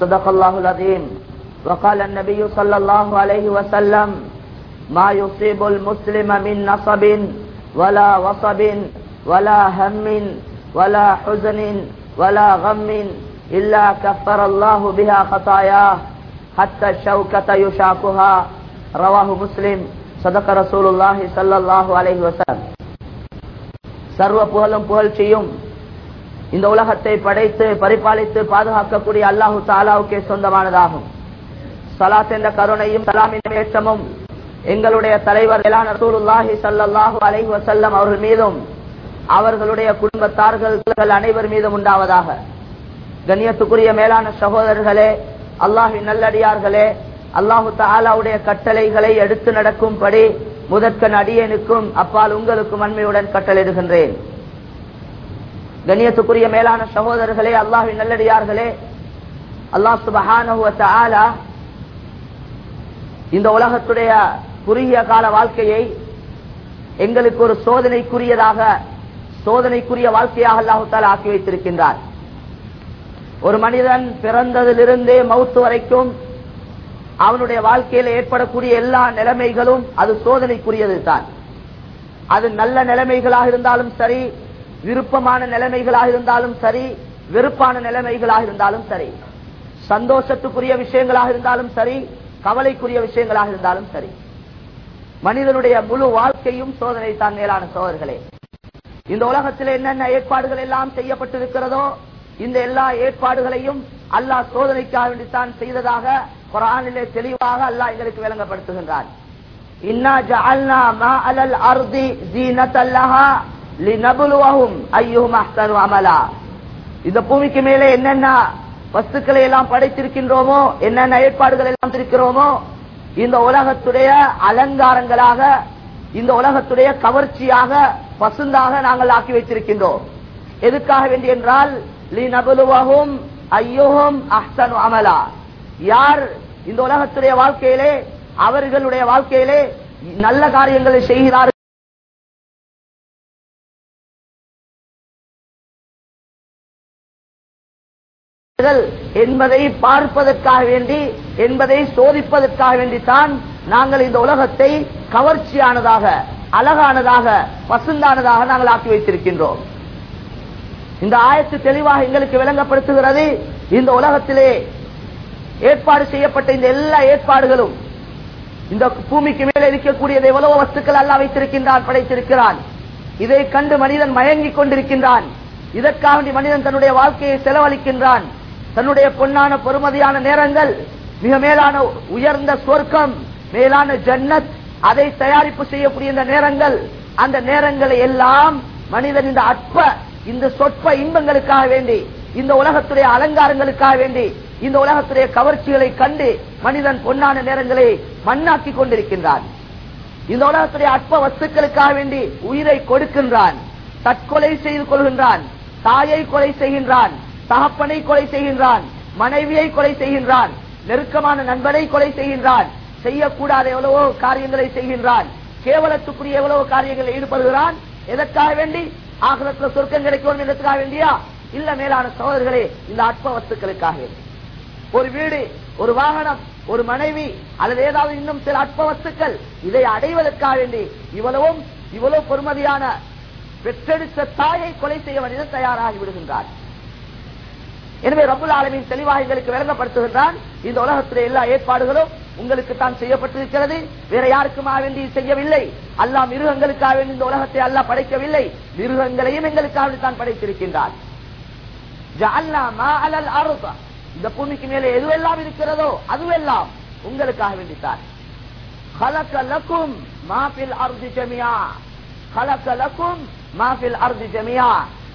صدق الله العظيم وقال النبي صلى الله عليه وسلم ما يصيب المسلم من نصب ولا وصب ولا هم ولا حزن ولا غم إلا كفر الله بها خطاياه حتى الشوكة يشاكها رواه مسلم صدق رسول الله صلى الله عليه وسلم சர்வ புகழும் புகழ்ச்சியும் இந்த உலகத்தை படைத்து பரிபாலித்து பாதுகாக்கக்கூடிய அல்லாஹு சாலாவுக்கே சொந்தமானதாகும். சலாத் என்ற கருணையும் சலாமின் ஏற்றமும் எங்களுடைய தலைவர் ரசூலுல்லாஹி அலைஹி வசல்லம் அவர்கள் மீதும் அவர்களுடைய குடும்பத்தார்கள் அனைவர் மீதும் உண்டாவதாக. கண்ணியத்துக்குரிய மேலான சகோதரர்களே அல்லாஹி நல்லடியார்களே அல்லாஹு தாலாவுடைய கட்டளைகளை எடுத்து நடக்கும்படி முதற்கன் அடியனுக்கும் அப்பால் உங்களுக்கும் அண்மையுடன் கட்டளையிடுகின்றேன். கண்ணியத்துக்குரிய மேலான சகோதரர்களே அல்லாஹின் நல்லடியார்களே அல்லாஹ் சுபஹான ஆலா இந்த உலகத்துடைய குறுகிய கால வாழ்க்கையை எங்களுக்கு ஒரு சோதனைக்குரியதாக சோதனைக்குரிய வாழ்க்கையாக அல்லாஹு ஆக்கி வைத்திருக்கின்றார். ஒரு மனிதன் பிறந்ததிலிருந்தே மவுத்து வரைக்கும் அவனுடைய வாழ்க்கையில் ஏற்படக்கூடிய எல்லா நிலைமைகளும் அது சோதனைக்குரியது தான் அது நல்ல நிலைமைகளாக இருந்தாலும் சரி விருப்பமான நிலைமைகளாக இருந்தாலும் சரி வெறுப்பான நிலைமைகளாக இருந்தாலும் சரி சந்தோஷத்துக்குரிய விஷயங்களாக இருந்தாலும் சரி கவலைக்குரிய விஷயங்களாக இருந்தாலும் சரி மனிதனுடைய முழு வாழ்க்கையும் சோதனை தான் மேலான சோதர்களே இந்த உலகத்தில் என்னென்ன ஏற்பாடுகள் எல்லாம் செய்யப்பட்டிருக்கிறதோ இந்த எல்லா ஏற்பாடுகளையும் அல்லாஹ் சோதனைக்காக வேண்டித்தான் செய்ததாக குரானிலே தெளிவாக அல்லாஹ் எங்களுக்கு விளங்கப்படுத்துகின்றான். அமலா. இந்த பூமிக்கு மேலே என்னென்ன வஸ்துக்களை எல்லாம் படைத்திருக்கின்றோமோ என்னென்ன ஏற்பாடுகள் எல்லாம் இருக்கிறோமோ இந்த உலகத்துடைய அலங்காரங்களாக இந்த உலகத்துடைய கவர்ச்சியாக பசுந்தாக நாங்கள் ஆக்கி வைத்திருக்கின்றோம். எதுக்காக வேண்டி என்றால் லினபுலுவஹும் ஐயோகம் அஹ்சனு அமலா. யார் இந்த உலகத்துடைய வாழ்க்கையிலே அவர்களுடைய வாழ்க்கையிலே நல்ல காரியங்களை செய்கிறார்கள் என்பதை பார்ப்பதற்காக வேண்டி என்பதை சோதிப்பதற்காக வேண்டித்தான் நாங்கள் இந்த உலகத்தை கவர்ச்சியானதாக அழகானதாக பசுந்தானதாக நாங்கள் ஆக்கி வைத்திருக்கின்றோம். இந்த ஆயத்து தெளிவாக எங்களுக்கு விளங்கப்படுத்துகிறது. இந்த உலகத்திலே ஏற்பாடு செய்யப்பட்ட இந்த எல்லா ஏற்பாடுகளும் இந்த பூமிக்கு மேலே இருக்கக்கூடியது எவ்வளவு வஸ்துக்கள் அல்ல வைத்திருக்கின்றான் படைத்திருக்கிறான். இதை கண்டு மனிதன் மயங்கிக் கொண்டிருக்கின்றான். இதற்காக மனிதன் தன்னுடைய வாழ்க்கையை செலவழிக்கின்றான். தன்னுடைய பொன்னான பொறுமதியான நேரங்கள் மிக மேலான உயர்ந்த சொர்க்கம் மேலான ஜன்னத் அதை தயாரிப்பு செய்யக்கூடிய இந்த நேரங்கள் அந்த நேரங்களை எல்லாம் மனிதன் இந்த அற்ப இந்த சொற்ப இன்பங்களுக்காக வேண்டி இந்த உலகத்துடைய அலங்காரங்களுக்காக வேண்டி இந்த உலகத்துடைய கவர்ச்சிகளை கண்டு மனிதன் பொன்னான நேரங்களை மண்ணாக்கி கொண்டிருக்கின்றான். இந்த உலகத்துடைய அற்ப வஸ்துக்களுக்காக வேண்டி உயிரை கொடுக்கின்றான் தற்கொலை செய்து கொள்கின்றான் தாயை கொலை செய்கின்றான் தகப்பனை கொலை செய்கின்றான் மனைவியை கொலை செய்கின்றான் நெருக்கமான நண்பனை கொலை செய்கின்றான் செய்யக்கூடாத எவ்வளவோ காரியங்களை செய்கின்றான் கேவலத்துக்குரிய எவ்வளவோ காரியங்களில் ஈடுபடுகிறான். எதற்காக வேண்டி? ஆகலத்துல சொர்க்கம் கிடைக்கும் என்பதற்காக வேண்டியா? இல்ல மேலான சோதர்களே இந்த அற்ப வஸ்துக்களுக்காக ஒரு வீடு ஒரு வாகனம் ஒரு மனைவி அல்லது ஏதாவது இன்னும் சில அற்ப வஸ்துக்கள் இதை அடைவதற்காக வேண்டி இவ்வளவும் இவ்வளவு பொறுமதியான பெற்றெடுத்த தாயை கொலை செய்ய மனிதன் தயாராகி விடுகின்றான். எனவே ரபுல் ஆலமின் தெளிவாக எங்களுக்கு விளங்கப்படுத்துகின்றான். இந்த உலகத்துடைய எல்லா ஏற்பாடுகளும் உங்களுக்கு தான் செய்யப்பட்டிருக்கிறது. வேற யாருக்குமாக வேண்டி செய்யவில்லை. அல்லா மிருகங்களுக்காக வேண்டி இந்த உலகத்தை அல்லா படைக்கவில்லை. மிருகங்களையும் எங்களுக்காக தான் படைத்திருக்கின்றான். இந்த பூமிக்கு மேலே எதுவெல்லாம் இருக்கிறதோ அதுவெல்லாம் உங்களுக்காக வேண்டித்தான்.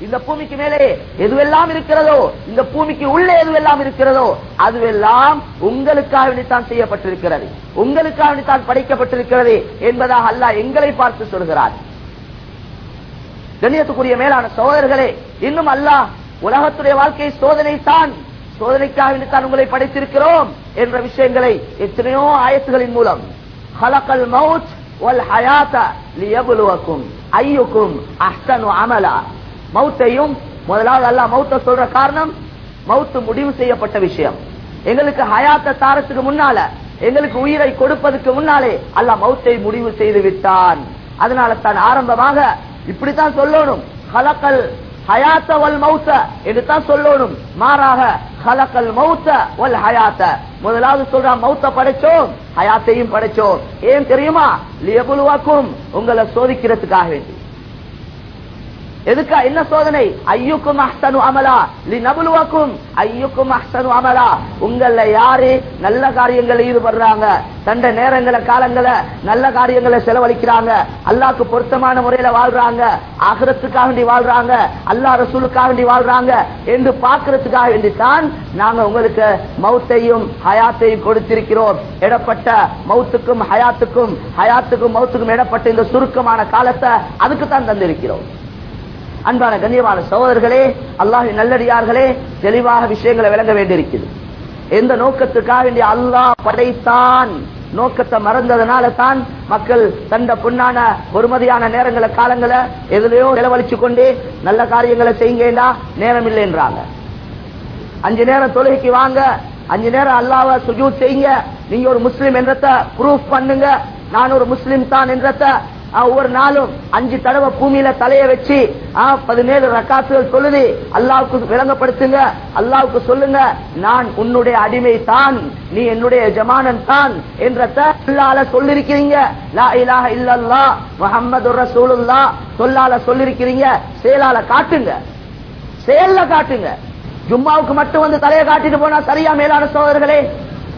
இந்த பூமிக்கு மேலே எதுவெல்லாம் இருக்கிறதோ இந்த பூமிக்கு உள்ளே எதுவெல்லாம் இருக்கிறதோ அதுவெல்லாம் உங்களுக்காக வேண்டித்தான் செய்யப்பட்டிருக்கிறது. உங்களுக்காக வேண்டித்தான் படைக்கப்பட்டிருக்கிறது என்பதாக அல்லாஹ் எங்களை பார்த்து சொல்கிறார். கண்ணியத்துக்குரிய மேலான சோதர்களே இன்னும் அல்லாஹ் உலகத்துடைய வாழ்க்கை சோதனை தான். சோதனைக்காக வேண்டித்தான் உங்களை படைத்திருக்கிறோம் என்ற விஷயங்களை எத்தனையோ ஆயத்துகளின் மூலம். ஹலக்கல் மவுத் வல் ஹயாத்த லியபுலுவக்கும். ஐயுக்கும் அஹ்சனு அமலா. மௌத்தையும் முதலாவது அல்ல மவுத்த சொல்ற காரணம் மௌத்து முடிவு செய்யப்பட்ட விஷயம். எங்களுக்கு ஹயாத்த தாரத்துக்கு முன்னால எங்களுக்கு உயிரை கொடுப்பதற்கு முன்னாலே அல்லாஹ் மௌத்தை முடிவு செய்து விட்டான். அதனால தான் ஆரம்பமாக இப்படித்தான் சொல்லணும். ஹலக்கல் ஹயாத்த வல் மௌத்த என்று தான் சொல்லணும். மாறாக ஹலக்கல் மௌத்த வல் ஹயாத்த. முதலாவது சொல்ற மௌத்த படைச்சோம் ஹயாத்தையும் படைச்சோம். ஏன் தெரியுமா? லியபுலுவாக்கும் உங்களை சோதிக்கிறதுக்காக வேண்டி. எதுக்கா என்ன சோதனை? ஐயுக்கும் அஹ்சனு அமலா லி ஐயுக்கும் அஹ்சனு அமலா. உங்கள யாரு நல்ல காரியங்களை ஈடுபடுறாங்க? தண்ட நேரங்களை காலங்களை நல்ல காரியங்களை செலவழிக்கிறாங்க? அல்லாக்கு பொருத்தமான முறையில வாழ்றாங்க? ஆகிரத்துக்காக வேண்டி வாழ்றாங்க? அல்லாஹ் ரசூலுக்காக வேண்டி வாழ்றாங்க? என்று பார்க்கறதுக்காக வேண்டி தான் நாங்க உங்களுக்கு மௌத்தையும் ஹயாத்தையும் கொடுத்திருக்கிறோம். இடப்பட்ட மௌத்துக்கும் ஹயாத்துக்கும் ஹயாத்துக்கும் மௌத்துக்கும் இடப்பட்ட இந்த சுருக்கமான காலத்தை அதுக்கு தான் தந்திருக்கிறோம். அன்பான கண்ணியமான சகோதரர்களே அல்லாஹின் நல்லடியார்களே தெளிவாக விஷயங்களை விளங்க வேண்டியிருக்கிறது. எந்த நோக்கத்துக்காக வேண்டிய அல்லாஹ் படைத்தான் நோக்கத்தை மறந்ததுனால தான் மக்கள் தண்ட பொண்ணான பொறுமதியான நேரங்களை காலங்களை எதுலயோ செலவழிச்சு கொண்டு நல்ல காரியங்களை செய்யுங்கடா நேரம் இல்லைன்றாங்க அஞ்சு நேரம் தொழுகைக்கு வாங்க அஞ்சு நேரம் அல்லாவ சுஜூத் செய்யுங்க நீங்க ஒரு முஸ்லீம் என்றத ப்ரூஃப் பண்ணுங்க நான் ஒரு முஸ்லீம் தான் என்றத ஒவ்வொரு நாளும் அஞ்சு தடவை பூமியில தலைய வச்சு ஆஹ், பதினேழு ரக்காத்துகள் சொல்லுது. அல்லாவுக்கு விளங்கப்படுத்துங்க. அல்லாவுக்கு சொல்லுங்க நான் உன்னுடைய அடிமை தான் நீ என்னுடைய ஜமானன் தான் என்றத சொல்லால சொல்லிருக்கிறீங்க. லா இலாஹ இல்லல்லா முஹம்மது ரசூலுல்லாஹ் சொல்லால சொல்லிருக்கிறீங்க. செயலால காட்டுங்க. செயல்ல காட்டுங்க. ஜும்மாவுக்கு மட்டும் வந்து தலையை காட்டிட்டு போனா சரியா மேலான சோதர்களே?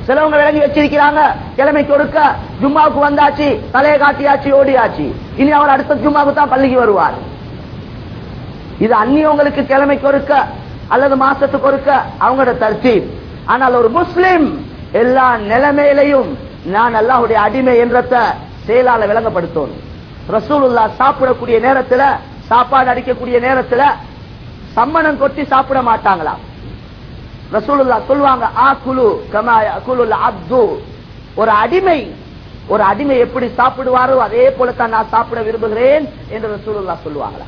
சிலவங்க விளங்கி வச்சிருக்கிறாங்க. கிழமை கொடுக்க ஜும்மாவுக்கு வந்தாச்சு தலையை காட்டியாச்சு ஓடியாச்சு. இனி அவர் அடுத்த ஜும்மாவுக்கு தான் பள்ளிக்கு வருவார். இது அந்நியவங்களுக்கு கிழமை கொடுக்க அல்லது மாசத்துக்கு ஒருக்க அவங்களோட தர்த்தீப் ஆனால் ஒரு முஸ்லிம் எல்லா நிலைமையிலையும் நான் அல்லாஹுடைய அடிமை என்றத செயலால விளங்கப்படுத்தணும். ரசூலுல்லா சாப்பிடக்கூடிய நேரத்துல சாப்பாடு அடிக்கக்கூடிய நேரத்துல சம்மணம் கொட்டி சாப்பிட மாட்டாங்களாம். ரசூலுல்லா சொல்லுவாங்க ஆக்குலு கமா அக்குலுல் அப்து. ஒரு அடிமை ஒரு அடிமை எப்படி சாப்பிடுவாரோ அதே போலத்தான் நான் சாப்பிட விரும்புகிறேன் என்று ரசூலுல்லா சொல்லுவாங்களா?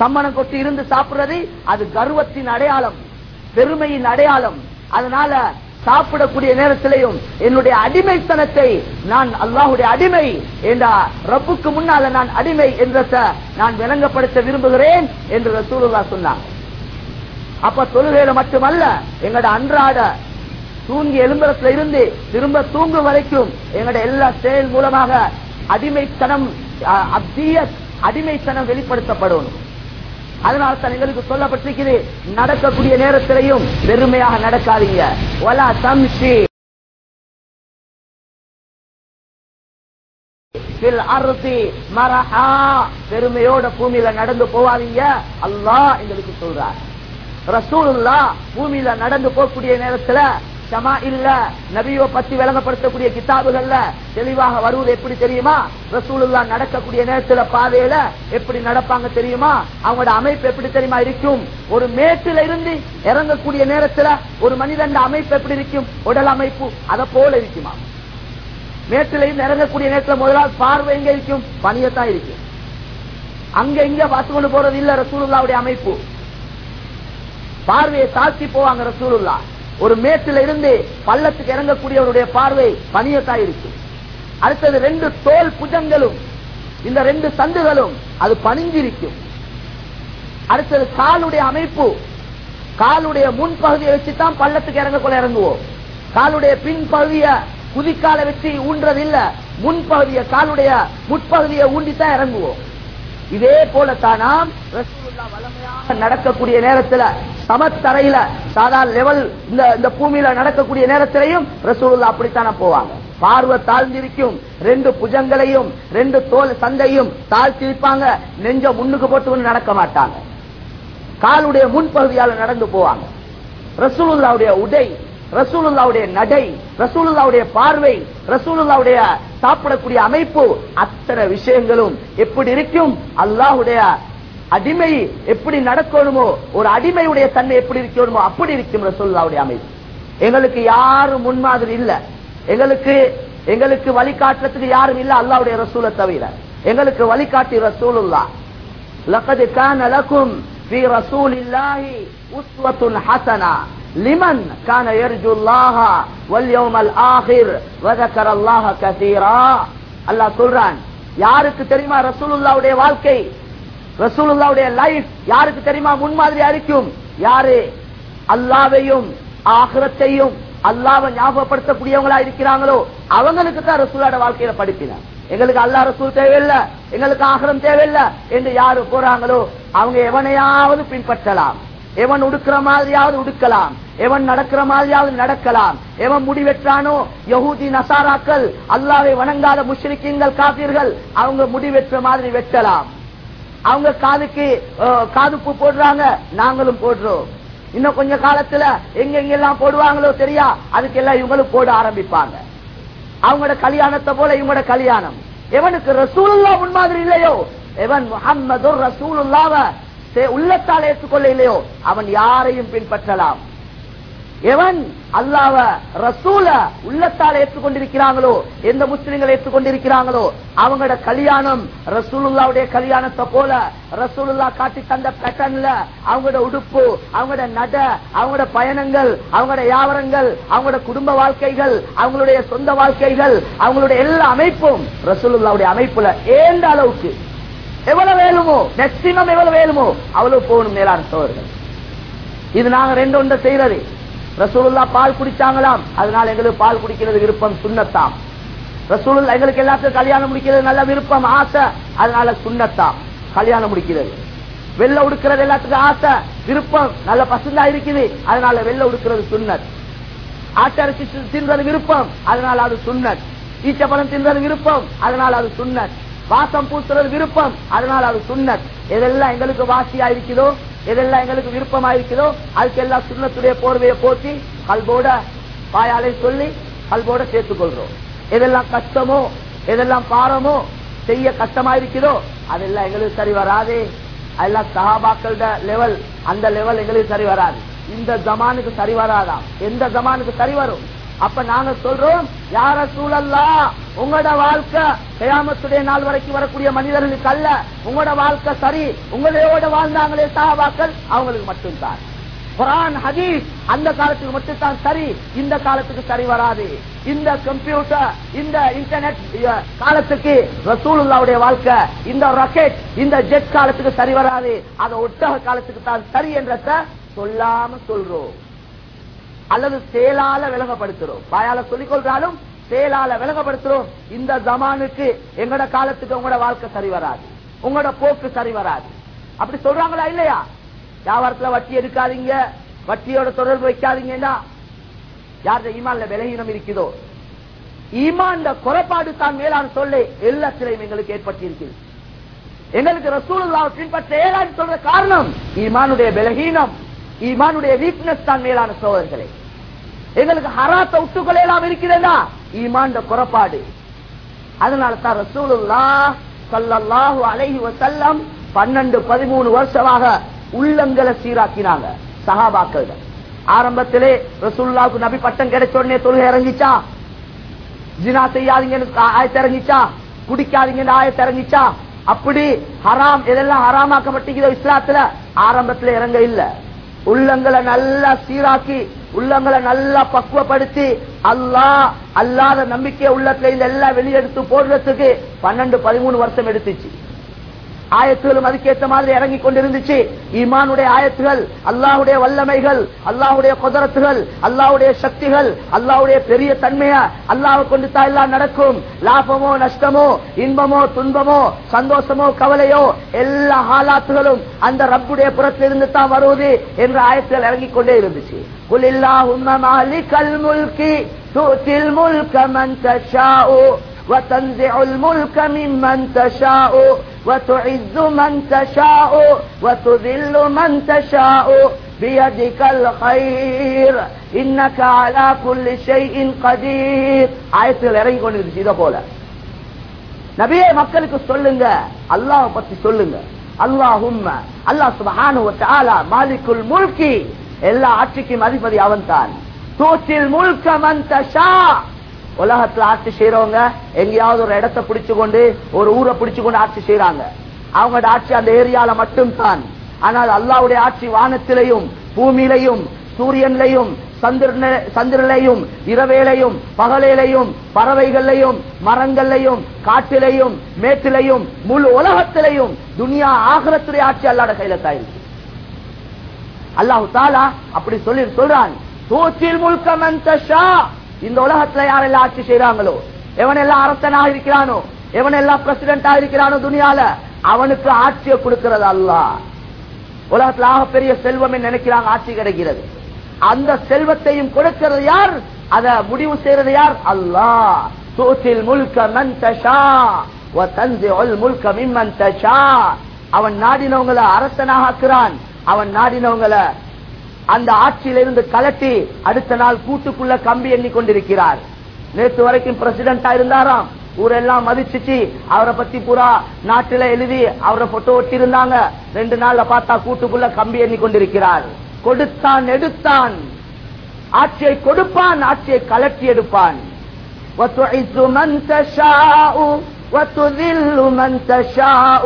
சம்மணம் கொட்டி இருந்து சாப்பிடுறது அது கர்வத்தின் அடையாளம் பெருமையின் அடையாளம். அதனால சாப்பிடக்கூடிய நேரத்திலையும் என்னுடைய அடிமைத்தனத்தை நான் அல்லாஹுடைய அடிமை என்ற ரப்புக்கு முன்னால நான் அடிமை என்ற நான் விளங்கப்படுத்த விரும்புகிறேன் என்று ரசூலுல்லா சொன்னாங்க. அப்ப தொழுகையில மட்டுமல்ல எங்கட அன்றாட தூங்கி எலும்பரத்துல இருந்து திரும்ப தூங்கும் வரைக்கும் எங்கட எல்லா செயல் மூலமாக அடிமைத்தனம் அஹ், அடிமைத்தனம் வெளிப்படுத்தப்படணும். அதனால தான் எங்களுக்கு சொல்லப்பட்டிருக்கிறது நடக்கக்கூடிய நேரத்திலையும் பெருமையாக நடக்காதீங்க. ஒலா தம்சி. ஃபில் மரஹா. பெருமையோட பூமியில நடந்து போவாதீங்க. அல்லா எங்களுக்கு சொல்றார். ரசூலுல்லா பூமியில நடந்து போகக்கூடிய நேரத்துல சமா இல்ல நபியோ பத்தி விளங்கப்படுத்தக்கூடிய கிதாபுகள்ல தெளிவாக வருவது எப்படி தெரியுமா? ரசூலுல்லா நடக்கக்கூடிய நேரத்துல பாதையில எப்படி நடப்பாங்க தெரியுமா? அவங்களோட அமைப்பு எப்படி தெரியுமா இருக்கும்? ஒரு மேட்டில இருந்து இறங்கக்கூடிய நேரத்துல ஒரு மனிதன் அமைப்பு எப்படி இருக்கும்? உடல் அமைப்பு அதை போல இருக்குமா? மேட்டிலையும் இறங்கக்கூடிய நேரத்துல முதலாவது பார்வை எங்க இருக்கும்? பணியத்தான் இருக்கும். அங்க இங்க பார்த்து கொண்டு போறது இல்ல ரசூலுல்லாவுடைய அமைப்பு. பார்வையை தாழ்த்தி போவாங்க ரசூலுல்லா. ஒரு மேட்டில இருந்து பள்ளத்துக்கு இறங்கக்கூடியவருடைய பார்வை பணியத்தான் இருக்கு அடுத்தது ரெண்டு தோல் புஜங்களும் இந்த ரெண்டு சந்துகளும் அது பணிஞ்சிருக்கும். அடுத்தது காலுடைய அமைப்பு காலுடைய முன்பகுதியை வச்சுதான் பள்ளத்துக்கு இறங்கக்குள்ள இறங்குவோம். காலுடைய பின்பகுதிய குதிக்கால வச்சு ஊன்றது இல்ல முன்பகுதிய காலுடைய முற்பகுதியை ஊண்டித்தான் இறங்குவோம். இதே போலத்தான் நாம் ரசூலுல்லா நடக்கக்கூடிய நேரத்தில் சமத்தரையில சாதாரண லெவல் இந்த இந்த பூமியில நடக்கக்கூடிய நேரத்திலையும் ரசூலுல்லா அப்படித்தானே போவாங்க. பார்வை தாழ்ந்திருக்கும் ரெண்டு புஜங்களையும் ரெண்டு தோல் சந்தையும் தாழ்த்திருப்பாங்க. நெஞ்ச முன்னுக்கு போட்டு கொண்டு நடக்க மாட்டாங்க. காலுடைய முன்பகுதியால் நடந்து போவாங்க. ரசூலுல்லாவுடைய உடை ரசூலுல்லாவுடைய நடை ரசூலுல்லாவுடைய பார்வை ரசூலுல்லாவுடைய சாப்பிடக்கூடிய அமைப்பு அத்தனை விஷயங்களும் எப்படி இருக்கும்? அல்லாஹுடைய அடிமை எப்படி நடக்கணுமோ ஒரு அடிமையுடைய தன்மை எப்படி இருக்கணுமோ அப்படி இருக்கும் ரசூலுல்லாவுடைய அமைப்பு எங்களுக்கு யாரும் முன்மாதிரி இல்ல எங்களுக்கு எங்களுக்கு வழிகாட்டுறதுக்கு யாரும் இல்ல அல்லாவுடைய ரசூலை தவிர எங்களுக்கு வழிகாட்டி ரசூலுல்லா لقد كان لكم في رسول الله أسوة حسنة லிமன் கான யர்ஜுல்லாஹ வல் யௌமல் ஆகிர் வதக்கர அல்லாஹ கதீரா அல்லாஹ் சொல்றான் யாருக்கு தெரியுமா ரசூலுல்லாவுடைய வாழ்க்கை ரசூலுல்லாவுடைய லைஃப் யாருக்கு தெரியுமா? முன்மாதிரி இருக்கும் யாரு? அல்லாவையும் ஆகரத்தையும் அல்லாவை ஞாபகப்படுத்தக்கூடியவங்களா இருக்கிறாங்களோ அவங்களுக்கு தான் ரசூலோட வாழ்க்கையில படிப்பினார் எங்களுக்கு அல்லா ரசூல் தேவையில்லை எங்களுக்கு ஆகரம் தேவையில்லை என்று யாரு போறாங்களோ அவங்க எவனையாவது பின்பற்றலாம். எவன் உடுக்கிற மாதிரியாவது உடுக்கலாம். எவன் நடக்கிற மாதிரியாவது நடக்கலாம். எவன் முடிவெற்றானோ யகுதி நசாராக்கள் அல்லாவை வணங்காத முஷ்ரிக்கீங்கள் காப்பீர்கள் அவங்க முடிவெற்ற மாதிரி வெட்டலாம். அவங்க காதுக்கு காதுப்பு போடுறாங்க. நாங்களும் போடுறோம். இன்னும் கொஞ்ச காலத்துல எங்க எங்கெல்லாம் போடுவாங்களோ தெரியா? அதுக்கெல்லாம் இவங்களும் போட ஆரம்பிப்பாங்க. அவங்களோட கல்யாணத்தை போல இவங்களோட கல்யாணம். எவனுக்கு ரசூலுல்லா முன்மாதிரி இல்லையோ? எவன் முகம்மது ரசூலுல்லாவ சே- உள்ளத்தால் ஏற்றுக்கொள்ள இல்லையோ? அவன் யாரையும் பின்பற்றலாம். எவன் அல்லாவ ரசூல உள்ளத்தால் ஏற்றுக்கொண்டிருக்கிறாங்களோ எந்த முஸ்லிம்கள் ஏற்றுக்கொண்டிருக்கிறாங்களோ அவங்களோட கல்யாணம் ரசூலுல்லாவுடைய கல்யாணத்தை போல ரசூலுல்லா காட்டி தந்த பேட்டர்ன்ல அவங்களோட உடுப்பு அவங்களோட நட அவங்களோட பயணங்கள் அவங்களோட வியாபாரங்கள் அவங்களோட குடும்ப வாழ்க்கைகள் அவங்களுடைய சொந்த வாழ்க்கைகள் அவங்களுடைய எல்லா அமைப்பும் ரசூலுல்லாவுடைய அமைப்புல ஏந்த அளவுக்கு. எவ்வளவு வேணுமோ மேக்சிமம் எவ்வளவு வேணுமோ அவ்வளவு போகணும் மேலான சோழர்கள் இது நாங்க ரெண்டு ஒன்றை செய்யறது ரசூலுல்லா பால் குடிச்சாங்களாம். அதனால எங்களுக்கு பால் குடிக்கிறது விருப்பம் சுண்ணத்தாம். ரசூலுல்லா எங்களுக்கு எல்லாத்துக்கும் கல்யாணம் முடிக்கிறது நல்ல விருப்பம் ஆசை. அதனால சுண்ணத்தாம். கல்யாணம் முடிக்கிறது. வெள்ள உடுக்கிறது எல்லாத்துக்கும் ஆசை. விருப்பம் நல்ல பசுந்தா இருக்குது. அதனால வெள்ள உடுக்கிறது சுண்ணத். ஆட்டரிசி தின்றது விருப்பம். அதனால அது சுண்ணத். ஈச்சப்பழம் தின்றது விருப்பம். அதனால அது சுண்ணத். வாசம் பூசுறது விருப்பம். அதனால அது சுண்ணத். எதெல்லாம் எங்களுக்கு வாசியா இருக்குதோ எதெல்லாம் எங்களுக்கு விருப்பமா இருக்குதோ அதுக்கெல்லாம் சுண்ணத்துடைய போர்வையை போட்டி கல்போட பாயாலை சொல்லி கல்போட சேர்த்துக் கொள்றோம் எதெல்லாம் கஷ்டமோ எதெல்லாம் பாரமோ செய்ய கஷ்டமா இருக்கிறோ அதெல்லாம் எங்களுக்கு சரி வராதே. அதெல்லாம் சஹாபாக்களோட லெவல் அந்த லெவல் எங்களுக்கு சரி வராது. இந்த ஜமானுக்கு சரி வராதாம். எந்த ஜமானுக்கு சரி வரும்? அப்ப நாங்க சொல்றோம் யார சூழல்லா உங்களோட வாழ்க்கை கயாமத்துடைய நாள் வரைக்கும் வரக்கூடிய மனிதர்களுக்கு அல்ல. உங்களோட வாழ்க்கை சரி உங்களோட வாழ்ந்தாங்களே சாபாக்கள் அவங்களுக்கு மட்டும்தான். குரான் ஹதீஸ் அந்த காலத்துக்கு மட்டும்தான் சரி இந்த காலத்துக்கு சரி வராது. இந்த கம்ப்யூட்டர் இந்த இன்டர்நெட் காலத்துக்கு ரசூலுல்லாவுடைய வாழ்க்கை இந்த ராக்கெட் இந்த ஜெட் காலத்துக்கு சரி வராது. அதை ஒட்டக காலத்துக்கு தான் சரி என்ற சொல்லாம சொல்றோம். அல்லது செயலால விலகப்படுத்துறோம். வாயால சொல்லிக் கொள்றாலும் செயலால விலகப்படுத்துறோம். இந்த ஜமானுக்கு எங்கட காலத்துக்கு உங்களோட வாழ்க்கை சரி வராது. உங்களோட போக்கு சரி வராது. அப்படி சொல்றாங்களா இல்லையா? வியாபாரத்துல வட்டி எடுக்காதீங்க. வட்டியோட தொடர்பு வைக்காதீங்கன்னா யாருடைய ஈமான்ல விலகீனம் இருக்குதோ? ஈமான் குறைபாடு தான் மேலான சொல்ல எல்லாத்திலையும் எங்களுக்கு ஏற்பட்டிருக்கிறது எங்களுக்கு ரசூலுல்லாவை பின்பற்ற ஏழான்னு சொல்ற காரணம் ஈமானுடைய பலகீனம் ஈமானுடைய வீக்னஸ் தான் மேலான சோழர்களே எங்களுக்கு ஹராத்த உட்டுக்கள் எல்லாம் இருக்கிறதா? ஈமாண்ட குறப்பாடு அதனால தான் ரசூலுல்லா ஸல்லல்லாஹு அலைஹி வசல்லம் பன்னெண்டு பதிமூணு வருஷமாக உள்ளங்களை சீராக்கினாங்க சகாபாக்கள் ஆரம்பத்திலே ரசூல்லாவுக்கு நபி பட்டம் கிடைச்ச உடனே தொழுகை இறங்கிச்சா? ஜினா செய்யாதீங்கன்னு ஆயத்து இறங்கிச்சா? குடிக்காதீங்கன்னு ஆயத்து இறங்கிச்சா? அப்படி ஹராம் இதெல்லாம் ஹராமாக்கப்பட்டிருக்கிறோ இஸ்லாத்துல ஆரம்பத்துல இறங்க இல்ல. உள்ளங்களை நல்லா சீராக்கி உள்ளங்களை நல்லா பக்குவப்படுத்தி அல்லாஹ் அல்லாத நம்பிக்கை உள்ளத்துல இந்த எல்லாம் வெளியெடுத்து போடுறதுக்கு பன்னெண்டு பதிமூணு வருஷம் எடுத்துச்சு. ஆயத்துகளும் அதுக்கேத்த மாதிரி இறங்கி கொண்டிருந்துச்சு. ஈமானுடைய ஆயத்துகள் அல்லாஹுடைய வல்லமைகள் அல்லாஹுடைய குதரத்துகள் அல்லாஹுடைய சக்திகள் அல்லாவுடைய பெரிய தன்மையா அல்லாஹ் கொண்டு தான் எல்லாம் நடக்கும். லாபமோ நஷ்டமோ இன்பமோ துன்பமோ சந்தோஷமோ கவலையோ எல்லா ஹாலாத்துகளும் அந்த ரப்புடைய புறத்திலிருந்து தான் வருவது என்ற ஆயத்துகள் இறங்கிக் கொண்டே இருந்துச்சு. குலில்லா உம்ம மாலிகல் முல்கி தூத்தில் முல்க மன் தஷாஓ وتنزع الملك ممن تشاء وتعز من تشاء وتذل من تشاء بيدك الخير إنك على كل شيء قدير ஆயத்தில் இறங்கி கொண்டிருந்துச்சு இதை போல நபியே மக்களுக்கு சொல்லுங்க அல்லாஹ் பத்தி சொல்லுங்க அல்லாஹும் அல்லாஹ் சுபஹானு வ தஆலா மாலிகுல் முல்கி எல்லா ஆட்சிக்கும் அதிபதி அவன் தான் தூச்சில் முல்க மன் தஷா உலகத்துல ஆட்சி செய்யறவங்க எங்கேயாவது ஒரு இடத்தை பிடிச்சு கொண்டு ஒரு ஊரை பிடிச்சு கொண்டு ஆட்சி செய்யறாங்க அவங்களோட ஆட்சி அந்த ஏரியால மட்டும்தான். ஆனால் அல்லாவுடைய ஆட்சி வானத்திலையும் பூமியிலையும் சூரியன்லையும் சந்திரனையும் இரவேலையும் பகலையிலையும் பறவைகளையும் மரங்களையும் காட்டிலையும் மேட்டிலையும் முழு உலகத்திலையும் துனியா ஆகலத்துடைய ஆட்சி அல்லாட கையில தாயிருக்கு. அல்லாஹு தாலா அப்படி சொல்லி சொல்றான். தூச்சில் முழுக்க இந்த உலகத்துல யாரெல்லாம் ஆட்சி செய்யறாங்களோ எவன் எல்லாம் அரசனாக இருக்கிறானோ? எவன் எல்லாம் பிரசிடண்டா இருக்கிறானோ துனியால? அவனுக்கு ஆட்சியை கொடுக்கிறது அல்லாஹ் உலகத்துல ஆக பெரிய செல்வம் நினைக்கிறாங்க ஆட்சி கிடைக்கிறது. அந்த செல்வத்தையும் கொடுக்கிறது யார்? அத முடிவு செய்யறது யார்? அல்லாஹ் தூத்தில் முல்க மன் தஷா வதன்சிஉல் முல்க மிம்மன் தஷா. அவன் நாடினவங்களை அரசனாக ஆக்குறான். அவன் நாடினவங்களை அந்த ஆட்சியிலிருந்து கலட்டி அடுத்த நாள் கூட்டுக்குள்ள கம்பி எண்ணி கொண்டிருக்கிறார் நேற்று வரைக்கும் பிரசிடண்டா இருந்தாராம் ஊரெல்லாம் மதிச்சுச்சு அவரை பத்தி பூரா நாட்டுல எழுதி அவரை போட்டோ ஒட்டி இருந்தாங்க ரெண்டு நாள்ல பார்த்தா கூட்டுக்குள்ள கம்பி எண்ணி கொண்டிருக்கிறார் கொடுத்தான் எடுத்தான் ஆட்சியை கொடுப்பான் ஆட்சியை கலட்டி எடுப்பான் وَتُعِزُّ مَن تَشَاءُ وَتُذِلُّ مَن تَشَاءُ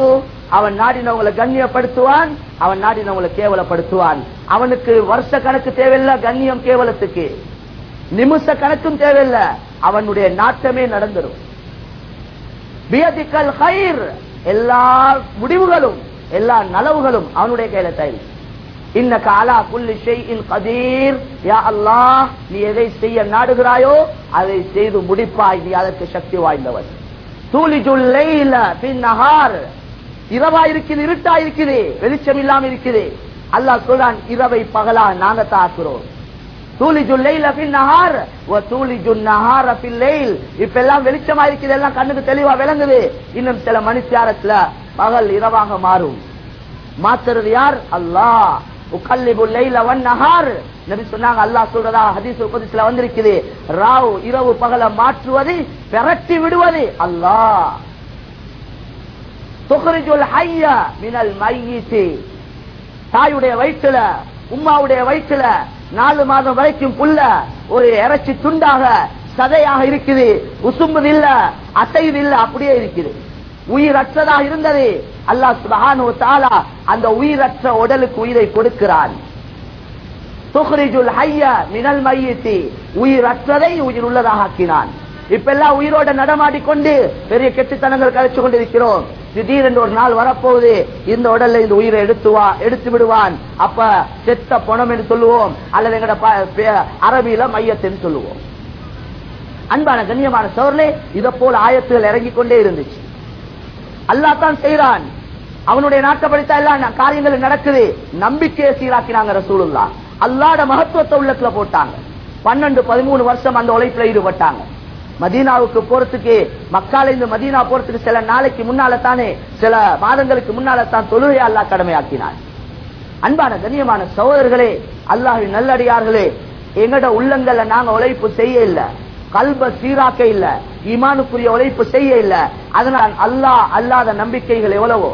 அவன் நாடினவங்களை கண்ணியப்படுத்துவான் அவன் நாடினவங்களை கேவலப்படுத்துவான். அவனுக்கு வருஷ கணக்கு தேவையில்லை கண்ணியம் கேவலத்துக்கு. நிமிஷ கணக்கும் தேவையில்லை அவனுடைய நாட்டமே நடந்துரும். பியதிக்கல் ஹைர் எல்லா முடிவுகளும் எல்லா நலவுகளும் அவனுடைய கையில தயிர் இன்ன காலா புள்ளி ஷைஇன் கதீர். யா அல்லாஹ் நீ எதை செய்ய நாடுகிறாயோ அதை செய்து முடிப்பாய் நீ அதற்கு சக்தி வாய்ந்தவன். தூளி லைல பின் நகார் இரவா இருக்குது இருட்டா இருக்குது வெளிச்சம் இல்லாம இருக்குது அல்லாஹ் சொல்றான் இரவை பகலா நாங்க தாக்குறோம். வெளிச்சமா இருக்குது எல்லாம் கண்ணுக்கு தெளிவா விளங்குது. இன்னும் சில மணித்தியாரத்துல பகல் இரவாக மாறும். மாத்துறது யார்? அல்லாஹ். சொன்னாங்க அல்லாஹ் வந்திருக்குது. ராவ் இரவு பகல மாற்றுவது பெரட்டி விடுவது. அல்லாஹ். துஹ்ரிஜுல் ஹைய மினல் மையித்தி. தாயுடைய வயிற்றுல உம்மாவுடைய வயிற்றுல நாலு மாதம் வரைக்கும் புல்ல ஒரு இறைச்சி துண்டாக சதையாக இருக்குது. உசும்புது இல்ல அசைவு இல்ல அப்படியே இருக்குது. உயிரற்றதா இருந்தது. அல்லாஹ் சுபஹானு தாலா அந்த உயிரற்ற உடலுக்கு உயிரை கொடுக்கிறான். துஹ்ரிஜுல் ஹய்ய மினல் மையித்தி. உயிரற்றதை உயிர் உள்ளதாக ஆக்கினான் இப்ப எல்லாம் உயிரோட நடமாடிக்கொண்டு பெரிய கெட்டுத்தனங்கள் கழிச்சு கொண்டிருக்கிறோம் திடீரென்று ஒரு நாள் வரப்போகுது. இந்த உடல்ல இந்த உயிரை எடுத்து வா எடுத்து விடுவான். அப்ப செத்த பணம் என்று சொல்லுவோம். அல்லது எங்கட ப- அரபியில மையத்தின்னு சொல்லுவோம். அன்பான கண்ணியமான சோர்லே இதை போல ஆயத்துகள் இறங்கிக் கொண்டே இருந்துச்சு. அல்லாஹ் தான் செய்யறான் அவனுடைய நாட்டப்படித்தா எல்லாம் காரியங்கள் நடக்குது. நம்பிக்கையை சீராக்கினாங்க ரசூலுல்லா அல்லாட மகத்துவத்தை உள்ளத்துல போட்டாங்க. பன்னெண்டு பதிமூணு வருஷம் அந்த உழைப்புல ஈடுபட்டாங்க. மதீனாவுக்கு போறதுக்கு மக்கால இருந்து மதீனா போறதுக்கு சில நாளைக்கு முன்னால தானே சில மாதங்களுக்கு முன்னால தான் தொழுகை அல்லாஹ் கடமையாக்கினார். அன்பான கண்ணியமான சகோதரர்களே அல்லாஹி நல்லடியார்களே எங்கட உள்ளங்கள்ல நாங்க உழைப்பு செய்ய இல்ல. கல்ப சீராக்க இல்ல. ஈமானுக்குரிய உழைப்பு செய்ய இல்ல. அதனால் அல்லாஹ் அல்லாத நம்பிக்கைகள் எவ்வளவோ.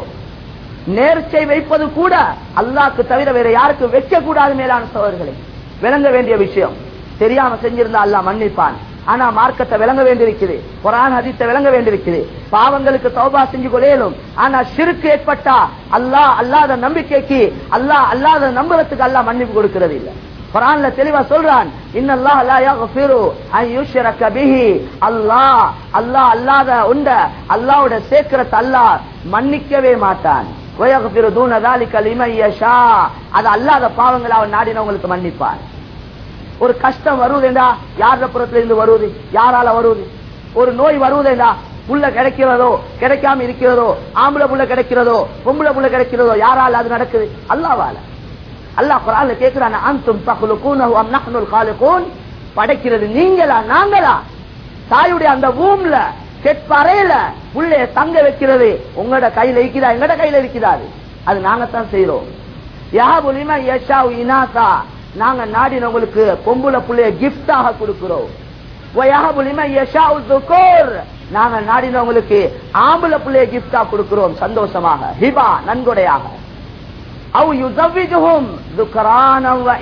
நேர்ச்சை வைப்பது கூட அல்லாக்கு தவிர வேற யாருக்கு வைக்க கூடாது மேலான சோழர்களை விளங்க வேண்டிய விஷயம் தெரியாம செஞ்சிருந்தா அல்லாஹ் மன்னிப்பான். ஆனா மார்க்கத்தை விளங்க வேண்டியிருக்குது குரான் ஹதீஸை விளங்க வேண்டியிருக்குது பாவங்களுக்கு தௌபா செஞ்சு கொள்ளையிலும் ஆனா ஷிருக்கு ஏற்பட்டா அல்லாஹ் அல்லாத நம்பிக்கைக்கு அல்லாஹ் அல்லாத நம்புறதுக்கு அல்லாஹ் மன்னிப்பு கொடுக்கிறது இல்ல குரான்ல தெளிவா சொல்றான் இன்னல்லாஹ் லா யக்ஃபிரு அன் யுஷ்ரக பிஹி அல்லாஹ் அல்லாஹ் அல்லாத உண்ட அல்லாஹ்வோட சேர்க்கிறத அல்லாஹ் மன்னிக்கவே மாட்டான் வயக்ஃபிரு தூன ذلك لمن يشاء அது அல்லாத பாவங்களை அவன் நாடினவங்களுக்கு மன்னிப்பான் ஒரு கஷ்டம் வருவதேண்டா யார புறத்துல இருந்து வருவது யாரால வருவது ஒரு நோய் வருவதுண்டா புள்ள கிடைக்கிறதோ கிடைக்காம இருக்கிறதோ ஆம்பளை புள்ள கிடைக்கிறதோ பொம்பளை புள்ள கிடைக்கிறதோ யாரால அது நடக்குது? அல்லாவால. அல்லாஹ் குரான் கேக்குறான் அன்தும் தഖ்லுகூனஹு அம் படைக்கிறது நீங்களா நாங்களா? தாயுடைய அந்த பூம்ல செட்பறையில உள்ளே தங்க வைக்கிறது உங்களோட கையில இருக்கிறா எங்கட கையில இருக்கிறாரு அது? நாங்கத்தான் செய்யறோம் யா புலிமா யஷா இனாசா. நாங்க நாடினவங்களுக்கு பொம்புல புள்ளைய கிப்டாக கொடுக்கிறோம். நாங்க நாடினவங்களுக்கு ஆம்பளை புள்ளைய கிப்டா கொடுக்கிறோம் சந்தோஷமாக. ஹிபா நன்கொடையாக. அவு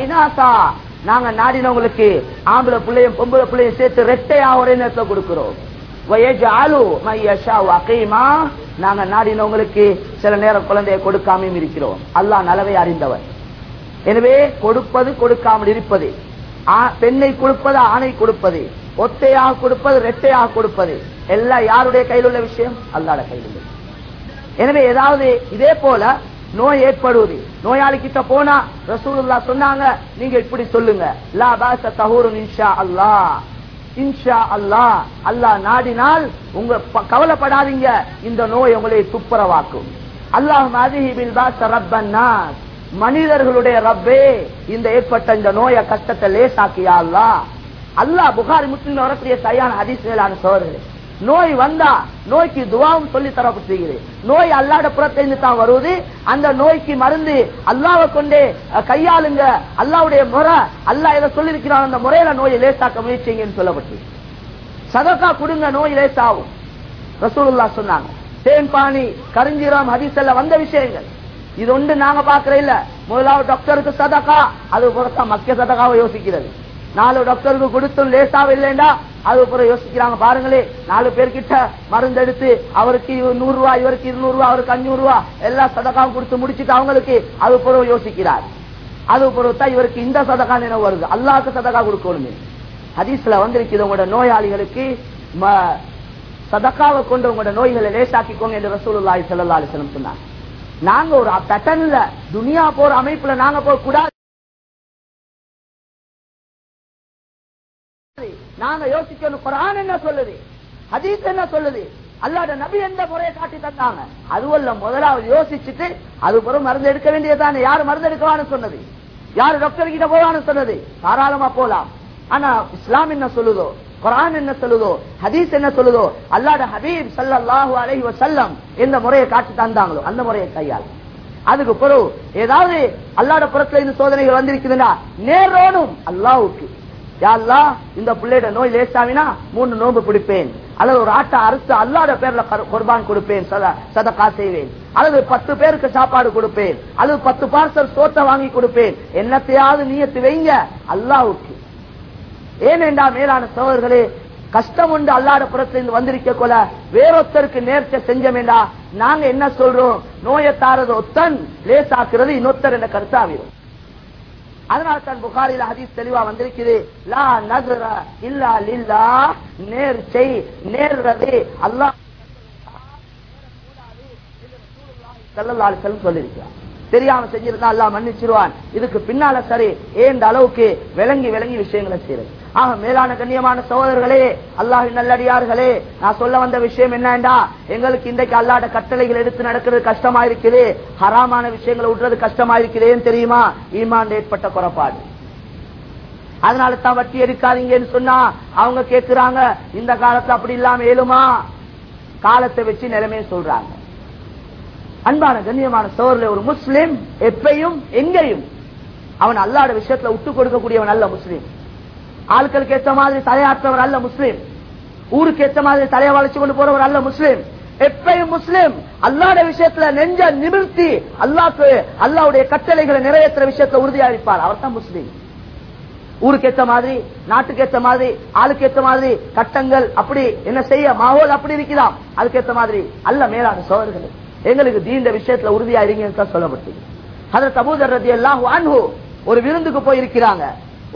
இனாசா. நாங்க நாடினவங்களுக்கு ஆம்பளை பிள்ளையும் பொம்பளை பிள்ளையும் சேர்த்து ரெட்டையா ஒரே நேரத்தில் கொடுக்கிறோம். நாங்க நாடினவங்களுக்கு சில நேரம் குழந்தைய கொடுக்காமையும் இருக்கிறோம். அல்லாஹ் நலவை அறிந்தவர். எனவே கொடுப்பது கொடுக்காமல் இருப்பது. ஆ- பெண்ணை கொடுப்பது ஆணை கொடுப்பது. ஒத்தையாக கொடுப்பது ரெட்டையாக கொடுப்பது. எல்லாம் யாருடைய கையில் உள்ள விஷயம்? அல்லாட கையில் உள்ள எனவே ஏதாவது இதே போல நோய் ஏற்படுவது. நோயாளி கிட்ட போனா ரசூலுல்லா சொன்னாங்க நீங்க இப்படி சொல்லுங்க. லா பாச தஹூருன் இன்ஷா அல்லாஹ் இன்ஷா அல்லாஹ் அல்லாஹ் நாடினால் உங்க ப- கவலைப்படாதீங்க. இந்த நோய் உங்களை துப்புரவாக்கும். அல்லாஹ் மாதிஹிபில் பாச ரப்பன் நாஸ். மனிதர்களுடைய ரப்பே இந்த ஏற்பட்ட இந்த நோய கஷ்டத்தை லேசாக்கியா அல்லாஹ் அல்லாஹ் புகாரி முஸ்லீம் வரக்கூடிய சரியான அதிசயலான சோழர்களே நோய் வந்தா நோய்க்கு துவாவும் சொல்லி தரப்பட்டிருக்கிறது. நோய் அல்லாட புறத்திலிருந்து தான் வருவது அந்த நோய்க்கு மருந்து அல்லாவை கொண்டே கையாளுங்க. அல்லாவுடைய முறை அல்லா எதை சொல்லியிருக்கிறான் அந்த முறையில நோயை லேசாக்க முயற்சிங்கன்னு சொல்லப்பட்டு சதக்கா கொடுங்க நோய் லேசாகும். ரசூலுல்லா சொன்னாங்க. தேன்பாணி கரிஞ்சிரம் ஹதீஸ்ல வந்த விஷயங்கள். இது ஒன்று நாங்க பாக்குற இல்ல. முதலாவது டாக்டருக்கு சதக்கா அது பொறுத்தா மக்கிய சதகாவை யோசிக்கிறது. நாலு டாக்டருக்கு கொடுத்தும் லேசாவே இல்லைண்டா அது அப்புறம் யோசிக்கிறாங்க பாருங்களே. நாலு பேர்கிட்ட மருந்து எடுத்து அவருக்கு நூறு ரூபாய் இவருக்கு இருநூறு ரூபாய் அவருக்கு அஞ்சூறு ரூபாய் எல்லா சதகாவும் கொடுத்து முடிச்சிட்டு அவங்களுக்கு அது பிறகு யோசிக்கிறார். அது பொறுத்தா இவருக்கு இந்த சதகா நினைவு வருது. அல்லாஹ்க்கு சதகா கொடுக்கணுமே. ஹதீஸ்ல வந்திருக்குது உங்களோட நோயாளிகளுக்கு ம- சதக்காவை கொண்டு உங்களோட நோய்களை லேசாக்கிக்கோங்க என்று ரசூலுல்லாஹி ஸல்லல்லாஹு அலைஹி சொன்னார் நாங்க ஒரு பேட்டர்ன்ல துனியா போற அமைப்புல நாங்க போக கூடாது. நாங்க யோசிக்கணும். குரான் என்ன சொல்லுது? ஹதீஸ் என்ன சொல்லுது? அல்லாட நபி எந்த முறையை காட்டி தந்தாங்க? அதுவல்ல முதலாவது யோசிச்சுட்டு அதுக்கப்புறம் மருந்து எடுக்க வேண்டியதானே யாரு மருந்து எடுக்கவான்னு சொன்னது? யாரு டாக்டர் கிட்ட போவான்னு சொன்னது? தாராளமா போலாம். ஆனா இஸ்லாம் என்ன சொல்லுதோ? குரான் என்ன சொல்லுதோ ஹதீஸ் என்ன சொல்லுதோ அல்லாட ஹபீப் சல்லாஹு அலஹி வசல்லம் எந்த முறையை காட்டி தந்தாங்களோ அந்த முறையை கையாள். அதுக்கு பிறகு ஏதாவது அல்லாட புறத்துல இருந்து சோதனைகள் வந்திருக்குதுன்னா நேரோனும் அல்லாவுக்கு யா அல்லாஹ் இந்த பிள்ளையோட நோய் லேசாவினா மூணு நோன்பு பிடிப்பேன். அல்லது ஒரு ஆட்டை அறுத்து அல்லாட பேர்ல குர்பான் கொடுப்பேன் சத- சதக்கா செய்வேன். அல்லது பத்து பேருக்கு சாப்பாடு கொடுப்பேன். அல்லது பத்து பார்சல் சோத்தை வாங்கி கொடுப்பேன். என்னத்தையாவது நீயத்து வைங்க அல்லாவுக்கு ஏனென்றா மேலான சோழர்களே கஷ்டம் உண்டு அல்லாட புறத்திலிருந்து வந்திருக்க கொல வேறொத்தருக்கு நேர்ச்ச செஞ்சமேண்டா நாங்க என்ன சொல்றோம்? நோயை ஒத்தன் லேசாக்குறது இன்னொத்தர் என்ற கருத்தாவிடும் அதனால தான் புகாரில ஹதீஸ் தெளிவா வந்திருக்குது. லா நகர இல்லா லில்லா நேர்ச்சை நேர்றது அல்லாஹ் ஸல்லல்லாஹு சொல்லியிருக்கிறார். தெரியாம செஞ்சிருந்தா அல்லா மன்னிச்சிருவான். இதுக்கு பின்னால சரி ஏந்த அளவுக்கு விளங்கி விளங்கி விஷயங்களை செய்யறது. ஆக மேலான கண்ணியமான சோதர்களே அல்லாஹின் நல்லடியார்களே நான் சொல்ல வந்த விஷயம் என்னண்டா? எங்களுக்கு இன்றைக்கு அல்லாட கட்டளைகள் எடுத்து நடக்கிறது கஷ்டமா இருக்குது ஹராமான விஷயங்களை விடுறது கஷ்டமா இருக்குதேன்னு தெரியுமா? ஈமான் ஏற்பட்ட குறப்பாடு அதனால தான் வட்டி எடுக்காதீங்கன்னு சொன்னா அவங்க கேட்கிறாங்க இந்த காலத்துல அப்படி இல்லாம ஏழுமா? காலத்தை வச்சு நிலைமையை சொல்றாங்க. அன்பான கண்ணியமான சோர்ல ஒரு முஸ்லீம் எப்பையும் எங்கேயும் அவன் அல்லாட விஷயத்துல விட்டு கொடுக்கக்கூடியவன் அல்ல முஸ்லீம். ஆட்களுக்கு ஏற்ற மாதிரி தலையாற்றவர் அல்ல முஸ்லீம். ஊருக்கு ஏற்ற மாதிரி தலையை வளைச்சு கொண்டு போறவர் அல்ல முஸ்லீம். எப்பயும் முஸ்லீம். அல்லாட விஷயத்துல நெஞ்ச நிமிர்த்தி அல்லாக்கு அல்லாவுடைய கட்டளைகளை நிறைவேற்ற விஷயத்துல உறுதியா இருப்பார் அவர் தான் முஸ்லீம். ஊருக்கு ஏத்த மாதிரி நாட்டுக்கு ஏத்த மாதிரி ஆளுக்கு ஏத்த மாதிரி கட்டங்கள் அப்படி என்ன செய்ய மாவோல் அப்படி இருக்குதாம் அதுக்கு ஏத்த மாதிரி அல்ல மேலான சோழர்கள். எங்களுக்கு தீண்ட விஷயத்துல உறுதியா இருங்கன்னு தான் சொல்லப்பட்டு அதுல தபூதர் ரதி எல்லாம் ஒரு விருந்துக்கு போயிருக்கிறாங்க.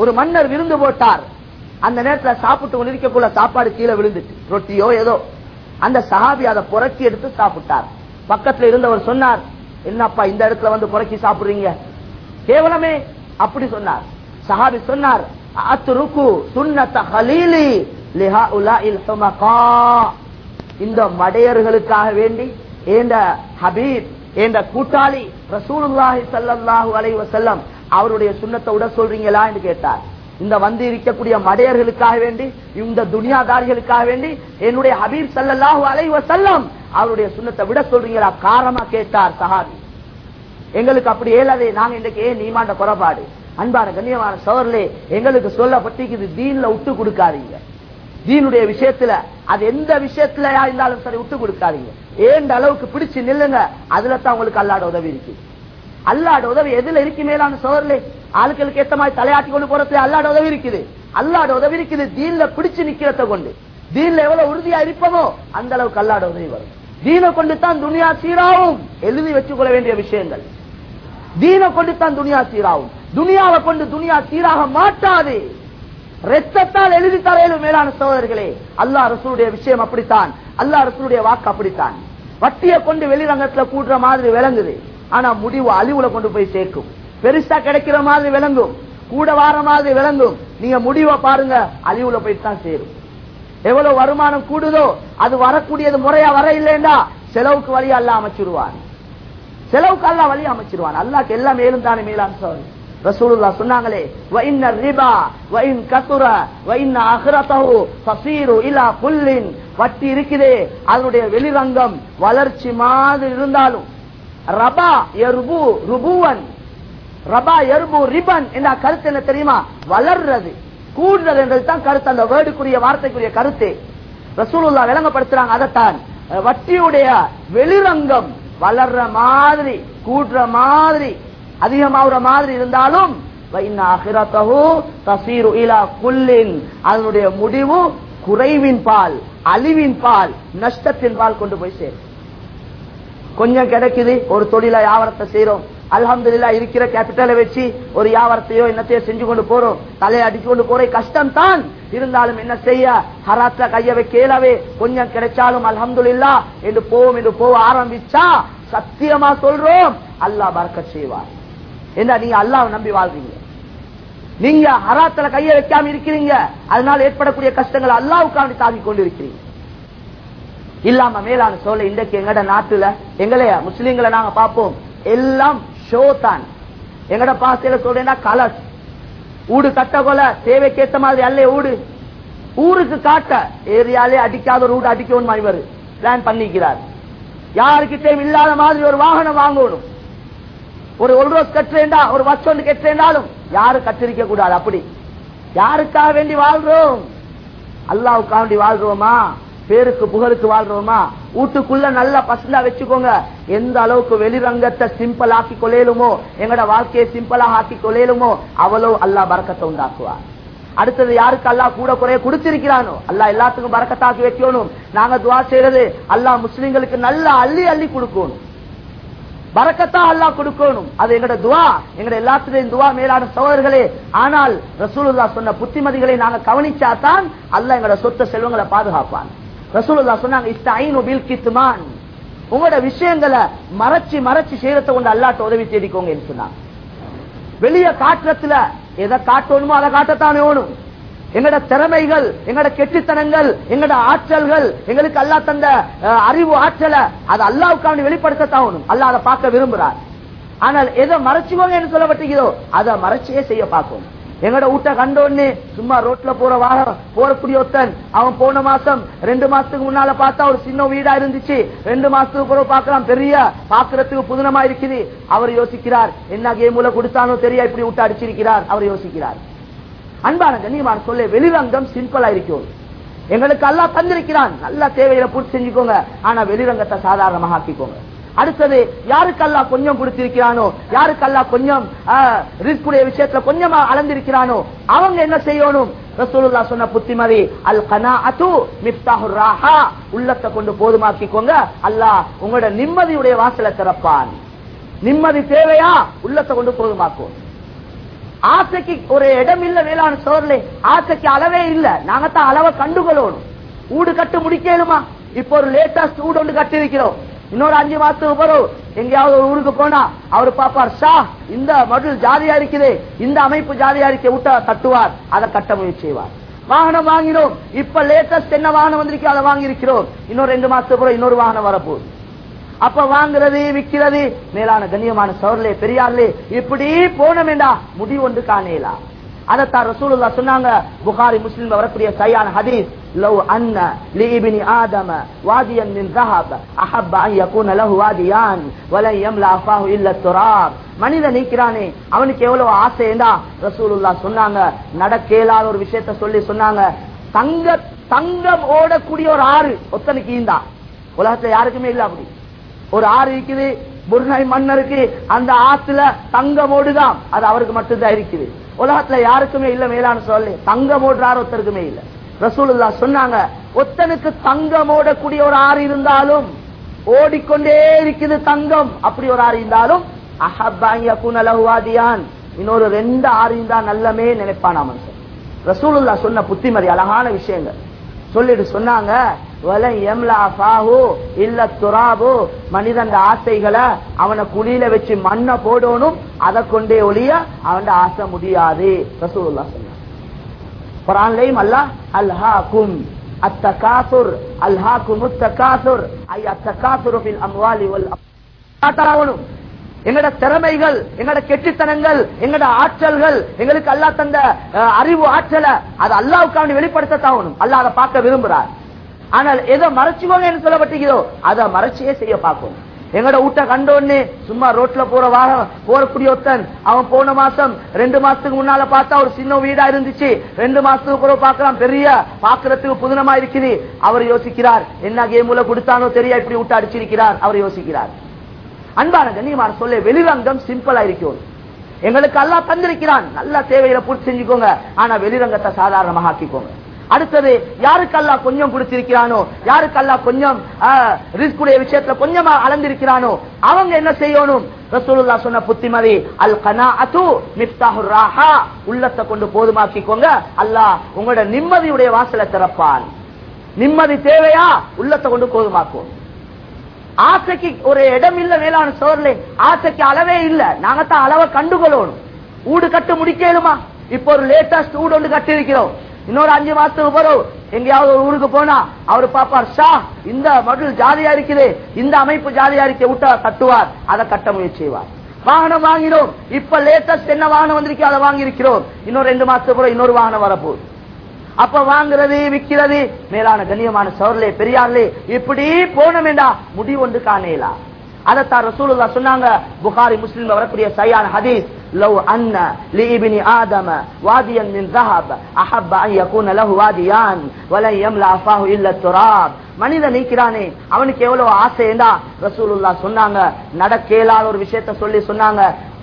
ஒரு மன்னர் விருந்து போட்டார். அந்த நேரத்துல சாப்பிட்டு கொண்டிருக்கக்குள்ள சாப்பாடு கீழே விழுந்துச்சு. ரொட்டியோ ஏதோ. அந்த சஹாபி அதை புரட்டி எடுத்து சாப்பிட்டார். பக்கத்துல இருந்தவர் சொன்னார் என்னப்பா இந்த இடத்துல வந்து புரட்சி சாப்பிடுறீங்க? கேவலமே அப்படி சொன்னார். சஹாபி சொன்னார் அத்ருக்கு சுன்னத ஹலீலி லிஹாஉலாஇல் ஹுமகா. இந்த மடையர்களுக்காக வேண்டி ஏண்ட ஹபீப் ஏண்ட கூட்டாளி ரசூலுல்லாஹி ஸல்லல்லாஹு அலைஹி வஸல்லம் அவருடைய சுண்ணத்தை விட சொல்றீங்களா என்று கேட்டார். இந்த வந்து இருக்கக்கூடிய மடையர்களுக்காக வேண்டி இந்த துனியாதாரிகளுக்காக வேண்டி என்னுடைய ஹபீப் சல்லாஹூ அலைவ செல்லம் அவருடைய சுண்ணத்தை விட சொல்றீங்களா? காரணமா கேட்டார் சஹாபி. எங்களுக்கு அப்படி ஏலாதே நாங்க இன்றைக்கு ஏன் நீமாண்ட குறைபாடு? அன்பான கண்ணியமான சோர்லே எங்களுக்கு சொல்லப்பட்டிருக்குது தீன்ல விட்டு கொடுக்காதீங்க. தீனுடைய விஷயத்துல அது எந்த விஷயத்துலயா இருந்தாலும் சரி விட்டு கொடுக்காதீங்க. ஏண்ட அளவுக்கு பிடிச்சு நில்லுங்க அதுல தான் உங்களுக்கு அல்லாட உதவி இருக்கு. அல்லாட உதவி எதுல இருக்கு மேலான சோர்லே? ஆளுக்களுக்கு ஏத்த மாதிரி தலையாட்டி கொண்டு போறதுல அல்லாட உதவி இருக்குது. அல்லாட உதவி இருக்குது. தீன்ல பிடிச்சு நிக்கிறத கொண்டு. தீன்ல எவ்வளவு உறுதியா இருப்பதோ அந்த அளவுக்கு அல்லாட உதவி வரும். தீனை கொண்டு தான் துனியா சீராவும். எழுதி வச்சு கொள்ள வேண்டிய விஷயங்கள். தீன கொண்டு தான் துனியா சீராகும் துனியாவை கொண்டு துனியா சீராக மாட்டாது. ரத்தத்தால் எழுதி தரையிலும் மேலான சோதர்களே அல்லா ரசூலுடைய விஷயம் அப்படித்தான். அல்லாஹ் ரசூலுடைய வாக்கு அப்படித்தான். வட்டியை கொண்டு வெளிரங்கத்துல கூடுற மாதிரி விளங்குது. ஆனா முடிவு அழிவுல கொண்டு போய் சேர்க்கும். பெருசா கிடைக்கிற மாதிரி விளங்கும். கூட வார மாதிரி விளங்கும். நீங்க முடிவை பாருங்க அழிவுல போயிட்டு தான் சேரும். எவ்வளவு வருமானம் கூடுதோ அது வரக்கூடியது முறையா வர இல்லைண்டா செலவுக்கு வழி அல்ல அமைச்சிருவான். செலவுக்கு அல்ல வழி அமைச்சிருவான். அல்லாக்கு எல்லாம் மேலும் தானே மேலாம் சொல்லு சொன்னாங்களே வைன் ரிபா வைன் கசுர வைன் அஹ்ரதஹு ஃபசீரு இலா புல்லின். வட்டி இருக்குதே அதனுடைய வெளிரங்கம் வளர்ச்சி மாதிரி இருந்தாலும் ரபா எருபு ருபுவன். ரபா எருபு ரிபன் என்ற கருத்து என்ன தெரியுமா? வளர்றது. கூடுதல் என்றதுதான் கருத்து. அந்த வேர்டுக்குரிய வார்த்தைக்குரிய கருத்து. ரசூலுல்லா விளங்கப்படுத்துறாங்க அதைத்தான். வட்டியுடைய வெளிரங்கம் வளர்ற மாதிரி கூடுற மாதிரி அதிகமாகிற மாதிரி இருந்தாலும் அதனுடைய முடிவு குறைவின் பால் அழிவின் பால் நஷ்டத்தின் பால் கொண்டு போய் சேரும். கொஞ்சம் கிடைக்குது ஒரு தொழில வியாபாரத்தை செய்யறோம் அலமதுல்லா இருக்கிற கேபிட்டலை வச்சு ஒரு வியாபாரத்தையோ என்னத்தையோ செஞ்சு கொண்டு போறோம். தலையை அடிச்சு கொண்டு போற கஷ்டம் தான் இருந்தாலும் என்ன செய்ய? ஹராத்ல கைய கேளவே கொஞ்சம் கிடைச்சாலும் அலமதுல்லா என்று போவோம் என்று போக ஆரம்பிச்சா சத்தியமா சொல்றோம். அல்லாஹ் பறக்க செய்வார். என்ன நீங்க அல்லாஹ் நம்பி வாழ்றீங்க? நீங்க ஹராத்துல கைய வைக்காம இருக்கிறீங்க. அதனால ஏற்படக்கூடிய கஷ்டங்கள் அல்லாவுக்காண்டி தாங்கிக் கொண்டு இருக்கிறீங்க இல்லாம மேலான சோலை இன்றைக்கு எங்கட நாட்டுல எங்களைய முஸ்லீம்களை நாங்க பார்ப்போம். எல்லாம் ஷோ தான் எங்கட பாசையில சொல்றேன்னா கலர்ஸ் ஊடு கட்ட கொல தேவைக்கேத்த மாதிரி அல்ல ஊடு. ஊருக்கு காட்ட ஏரியாலே அடிக்காத ஒரு ஊடு அடிக்கணும் இவர் பிளான் பண்ணிக்கிறார். யாருக்கிட்டையும் இல்லாத மாதிரி ஒரு வாகனம் வாங்கணும். ஒரு ஒரு ரோஸ் கட்டுறேன்டா ஒரு வருஷம் ஒன்று கட்டுறேன்டாலும் யாரும் கட்டிருக்க கூடாது அப்படி. யாருக்காக வேண்டி வாழ்றோம்? அல்லாவுக்காக வேண்டி வாழ்றோமா? பேருக்கு புகழுக்கு வாழ்றோமா? வீட்டுக்குள்ள நல்ல பசங்களா வச்சுக்கோங்க. எந்த அளவுக்கு வெளிரங்கத்தை சிம்பிள் ஆக்கி கொள்ளையிலுமோ எங்கட வாழ்க்கையை சிம்பிளாக ஆக்கி கொள்ளையிலுமோ அவ்வளவு அல்லாஹ் பறக்கத்தை உண்டாக்குவார். அடுத்தது யாருக்கு அல்லாஹ் கூட குறைய கொடுத்திருக்கிறானோ? அல்லாஹ் எல்லாத்துக்கும் பறக்கத்தாக்கி வைக்கணும். நாங்க துவா செய்யறது அல்லாஹ் முஸ்லிம்களுக்கு நல்லா அள்ளி அள்ளி கொடுக்கணும். பறக்கத்தா அல்லாஹ் கொடுக்கணும். அது எங்கட துவா. எங்கட எல்லாத்துலயும் துவா மேலான சோதர்களே ஆனால் ரசூலுல்லா சொன்ன புத்திமதிகளை நாங்க கவனிச்சாதான் அல்லாஹ் எங்கட சொத்த செல்வங்களை பாதுகாப்பான். ரசூலுல்லா சொன்னாங்க இஸ்தாயினு பில் கித்மான் உங்களோட விஷயங்களை மறைச்சு மறைச்சு செய்யறத கொண்டு அல்லாட்ட உதவி தேடிக்கோங்க சொன்னாங்க. வெளிய காட்டுறதுல எதை காட்டணுமோ அதை காட்டத்தானே ஓணும் எங்கட திறமைகள் எங்கட கெட்டித்தனங்கள் எங்கட ஆற்றல்கள் எங்களுக்கு அல்லா தந்த அறிவு ஆற்றலை அது அல்லாவுக்கான வெளிப்படுத்தத்தான் வேணும் அல்லாஹ் அதை பார்க்க விரும்புறார் ஆனால் எதை மறைச்சுக்கோங்க என்று சொல்லப்பட்டிருக்கிறதோ அதை மறைச்சே செய்ய பார்க்கணும். எங்கட வீட்டை கண்டோடனே சும்மா ரோட்ல போற வாகனம் போறக்கூடிய ஒருத்தன் அவன் போன மாசம் ரெண்டு மாசத்துக்கு முன்னால பார்த்தா ஒரு சின்ன வீடா இருந்துச்சு. ரெண்டு மாசத்துக்கு பிறகு பார்க்கலாம் பெரிய பாக்குறதுக்கு புதினமா இருக்குது. அவர் யோசிக்கிறார் என்ன கேமுல கொடுத்தானோ தெரியா இப்படி விட்டு அடிச்சிருக்கிறார் அவர் யோசிக்கிறார். அன்பான கண்ணியமான சொல்ல வெளிரங்கம் சிம்பிளா இருக்கும். எங்களுக்கு எல்லாம் தந்திருக்கிறான். நல்ல தேவையில பூர்த்தி செஞ்சுக்கோங்க. ஆனா வெளிரங்கத்தை சாதாரணமாக ஆக்கிக்கோங்க. அடுத்தது யாருக்கு அல்லா கொஞ்சம் கொடுத்திருக்கிறானோ யாருக்கு அல்லா கொஞ்சம் ரிஸ்குடைய விஷயத்துல கொஞ்சமா அளந்திருக்கிறானோ அவங்க என்ன செய்யணும்? ரசூலுல்லாஹ் சொன்ன புத்திமதி அல் கனாஅத்து மிஃப்தாஹுர் ராஹா. உள்ளத்தை கொண்டு போதுமாக்கிக்கோங்க. அல்லாஹ் உங்களோட நிம்மதியுடைய வாசலை திறப்பான். நிம்மதி தேவையா? உள்ளத்தை கொண்டு போதுமாக்கும் ஆசைக்கு ஒரு இடம் இல்ல வேளாண் சோர்ல. ஆசைக்கு அளவே இல்ல. நாங்க தான் அளவை கண்டுகொள்ளணும். ஊடு கட்டு முடிக்கலுமா இப்போ ஒரு லேட்டஸ்ட் ஊடு ஒன்று கட்டிருக்கிறோம் இன்னொரு அஞ்சு மாசத்துக்கு பிறகு எங்கேயாவது ஒரு ஊருக்கு போனா அவர் பாப்பார் ஷா இந்த மடல் ஜாதியா இருக்குது. இந்த அமைப்பு ஜாதியா இருக்க விட்டா கட்டுவார் அதை கட்ட முயற்சி செய்வார். வாகனம் வாங்கினோம். இப்ப லேட்டஸ்ட் என்ன வாகனம் வந்திருக்கு அதை வாங்கி இருக்கிறோம் இன்னொரு ரெண்டு மாசத்துக்கு பிறகு இன்னொரு வாகனம் வரப்போகுது. அப்ப வாங்குறது விக்கிறது மேலான கண்ணியமான சவர்லே பெரியார்லே இப்படி போனமேண்டா முடிவு ஒன்று காணேலா. அதத்தான் ரசூலுல்லா சொன்னாங்க புகாரி முஸ்லிம் வரக்கூடிய சரியான ஹதீஸ் லவ் அன்ன لابن آدم واديا من ذهب أحب أن يكون له واديان ولا يملأ فاه إلا التراب மனிதன் நீக்கிறானே அவனுக்கு எவ்வளவு ஆசைண்டா ரசூலுல்லா சொன்னாங்க நடக்கேலாத ஒரு விஷயத்த சொல்லி சொன்னாங்க தங்க தங்கம் ஓடக்கூடிய ஒரு ஆறு ஒத்தனுக்கு ஈந்தா உலகத்துல யாருக்குமே இல்ல அப்படி ஒரு ஆறு இருக்குது புர்னை மன்னருக்கு அந்த ஆத்துல தங்கம் ஓடுதான் அது அவருக்கு மட்டும்தான் இருக்குது உலகத்துல யாருக்குமே இல்ல மேலான சொல்லி தங்கம் ஓடுறாரு ஒருத்தருக்குமே இல்ல. ரசூலுல்லா சொன்னாங்க ஒத்தனுக்கு தங்கம் ஓடக்கூடிய ஒரு ஆறு இருந்தாலும் ஓடிக்கொண்டே இருக்குது தங்கம். அப்படி ஒரு ஆறு இருந்தாலும் அஹப்பான் இன்னொரு ரெண்டு ஆறு இருந்தா நல்லமே நினைப்பான் மனுஷன் ரசூலுல்லா சொன்ன புத்திமதி அழகான விஷயங்கள். சொல்லிட்டு சொன்னாங்க. வலை எம்லா பாஹு இல்ல துராபு. மனிதன் ஆசைகளை அவனை குழியில வச்சு மண்ணை போடணும். அதை கொண்டே ஒழிய அவன் ஆசை முடியாது. ரசூலுல்லா சொன்னாங்க குரான்லையும் அல்லாஹ் அல்ஹாக்கும் அத்தகாசுர் அல்ஹாக்கும் அத்தகாசுர் ஐ அத்தகாசுரு ஃபில் அம்வாலி வல் எங்கட திறமைகள் எங்கட கெட்டித்தனங்கள் எங்கட ஆற்றல்கள் எங்களுக்கு அல்லா தந்த அறிவு ஆற்றலை அது வெளிப்படுத்த வெளிப்படுத்தத்தாகணும் அல்லாஹ் அதை பார்க்க விரும்புறார். ஆனால் எதை மறைச்சுக்கோங்க என்று சொல்லப்பட்டிருக்கிறோ அதை மறைச்சியே செய்ய பார்க்கணும் எங்கட ஊட்ட கண்டோன்னு சும்மா ரோட்ல போற வாகனம் போறக்கூடிய ஒருத்தன் அவன் போன மாசம் ரெண்டு மாசத்துக்கு முன்னால பார்த்தா ஒரு சின்ன வீடா இருந்துச்சு. ரெண்டு மாசத்துக்கு பிறகு பாக்கலாம் பெரிய பாக்குறதுக்கு புதினமா இருக்குது. அவர் யோசிக்கிறார் என்ன கேமுல கொடுத்தானோ தெரியா இப்படி ஊட்ட அடிச்சிருக்கிறார். அவர் யோசிக்கிறார். அன்பான கண்ணியமான சொல்ல வெளிரங்கம் சிம்பிளா இருக்கும் எங்களுக்கு எல்லாம் தந்திருக்கிறான். நல்ல தேவையில பூர்த்தி செஞ்சுக்கோங்க. ஆனா வெளிரங்கத்தை சாதாரணமாக ஆக்கிக்கோங்க. அடுத்தது யாருக்கெல்லாம் கொஞ்சம் கொடுத்திருக்கிறானோ யாருக்கெல்லாம் கொஞ்சம் ரிஸ்குடைய விஷயத்துல கொஞ்சமா அளந்திருக்கிறானோ அவங்க என்ன செய்யணும்? ரசூலுல்லா சொன்ன புத்திமதி அல் கனாஅத்து ராஹா உள்ளத்தை கொண்டு போதுமாக்கிக்கோங்க. அல்லாஹ் உங்களோட நிம்மதியுடைய வாசலை திறப்பான். நிம்மதி தேவையா? உள்ளத்தை கொண்டு போதுமாக்கும் ஆசைக்கு ஒரு இடம் இல்ல வேளாண் சோர்ல. ஆசைக்கு அளவே இல்ல. நாங்கத்தான் அளவை கண்டுகொள்ளணும். ஊடு கட்டு முடிக்கலுமா இப்போ ஒரு லேட்டஸ்ட் ஊடு ஒன்று கட்டி இருக்கிறோம் இன்னொரு அஞ்சு மாசத்துக்கு போறோம் எங்கேயாவது ஒரு ஊருக்கு போனா அவரு பாப்பார் ஷா இந்த மடல் ஜாலியா இருக்குது. இந்த அமைப்பு ஜாலியா இருக்க. விட்டா கட்டுவார் அதை கட்ட முயற்சி செய்வார். வாகனம் வாங்கினோம். இப்ப லேட்டஸ்ட் என்ன வாகனம் வந்திருக்கோ அதை வாங்கி இருக்கிறோம் இன்னொரு ரெண்டு மாசத்துக்கு போற இன்னொரு வாகனம் வரப்போகுது. அப்ப வாங்குறது விக்கிறது மேலான கண்ணியமான சோர்லே பெரியார்லே இப்படி போனமேண்டா முடிவு ஒன்று காணேலா அதத்தான் ரசூலுல்லா சொன்னாங்க புகாரி முஸ்லிம் வரக்கூடிய சையான ஹதீஸ் லவ் அன்ன لابن آدم واديا من ذهب أحب أن يكون له واديان ولا يملأ فاه إلا التراب மனிதன் நீக்கிறானே அவனுக்கு எவ்வளவு ஆசைண்டா ரசூலுல்லா சொன்னாங்க நடக்கேலாத ஒரு விஷயத்த சொல்லி சொன்னாங்க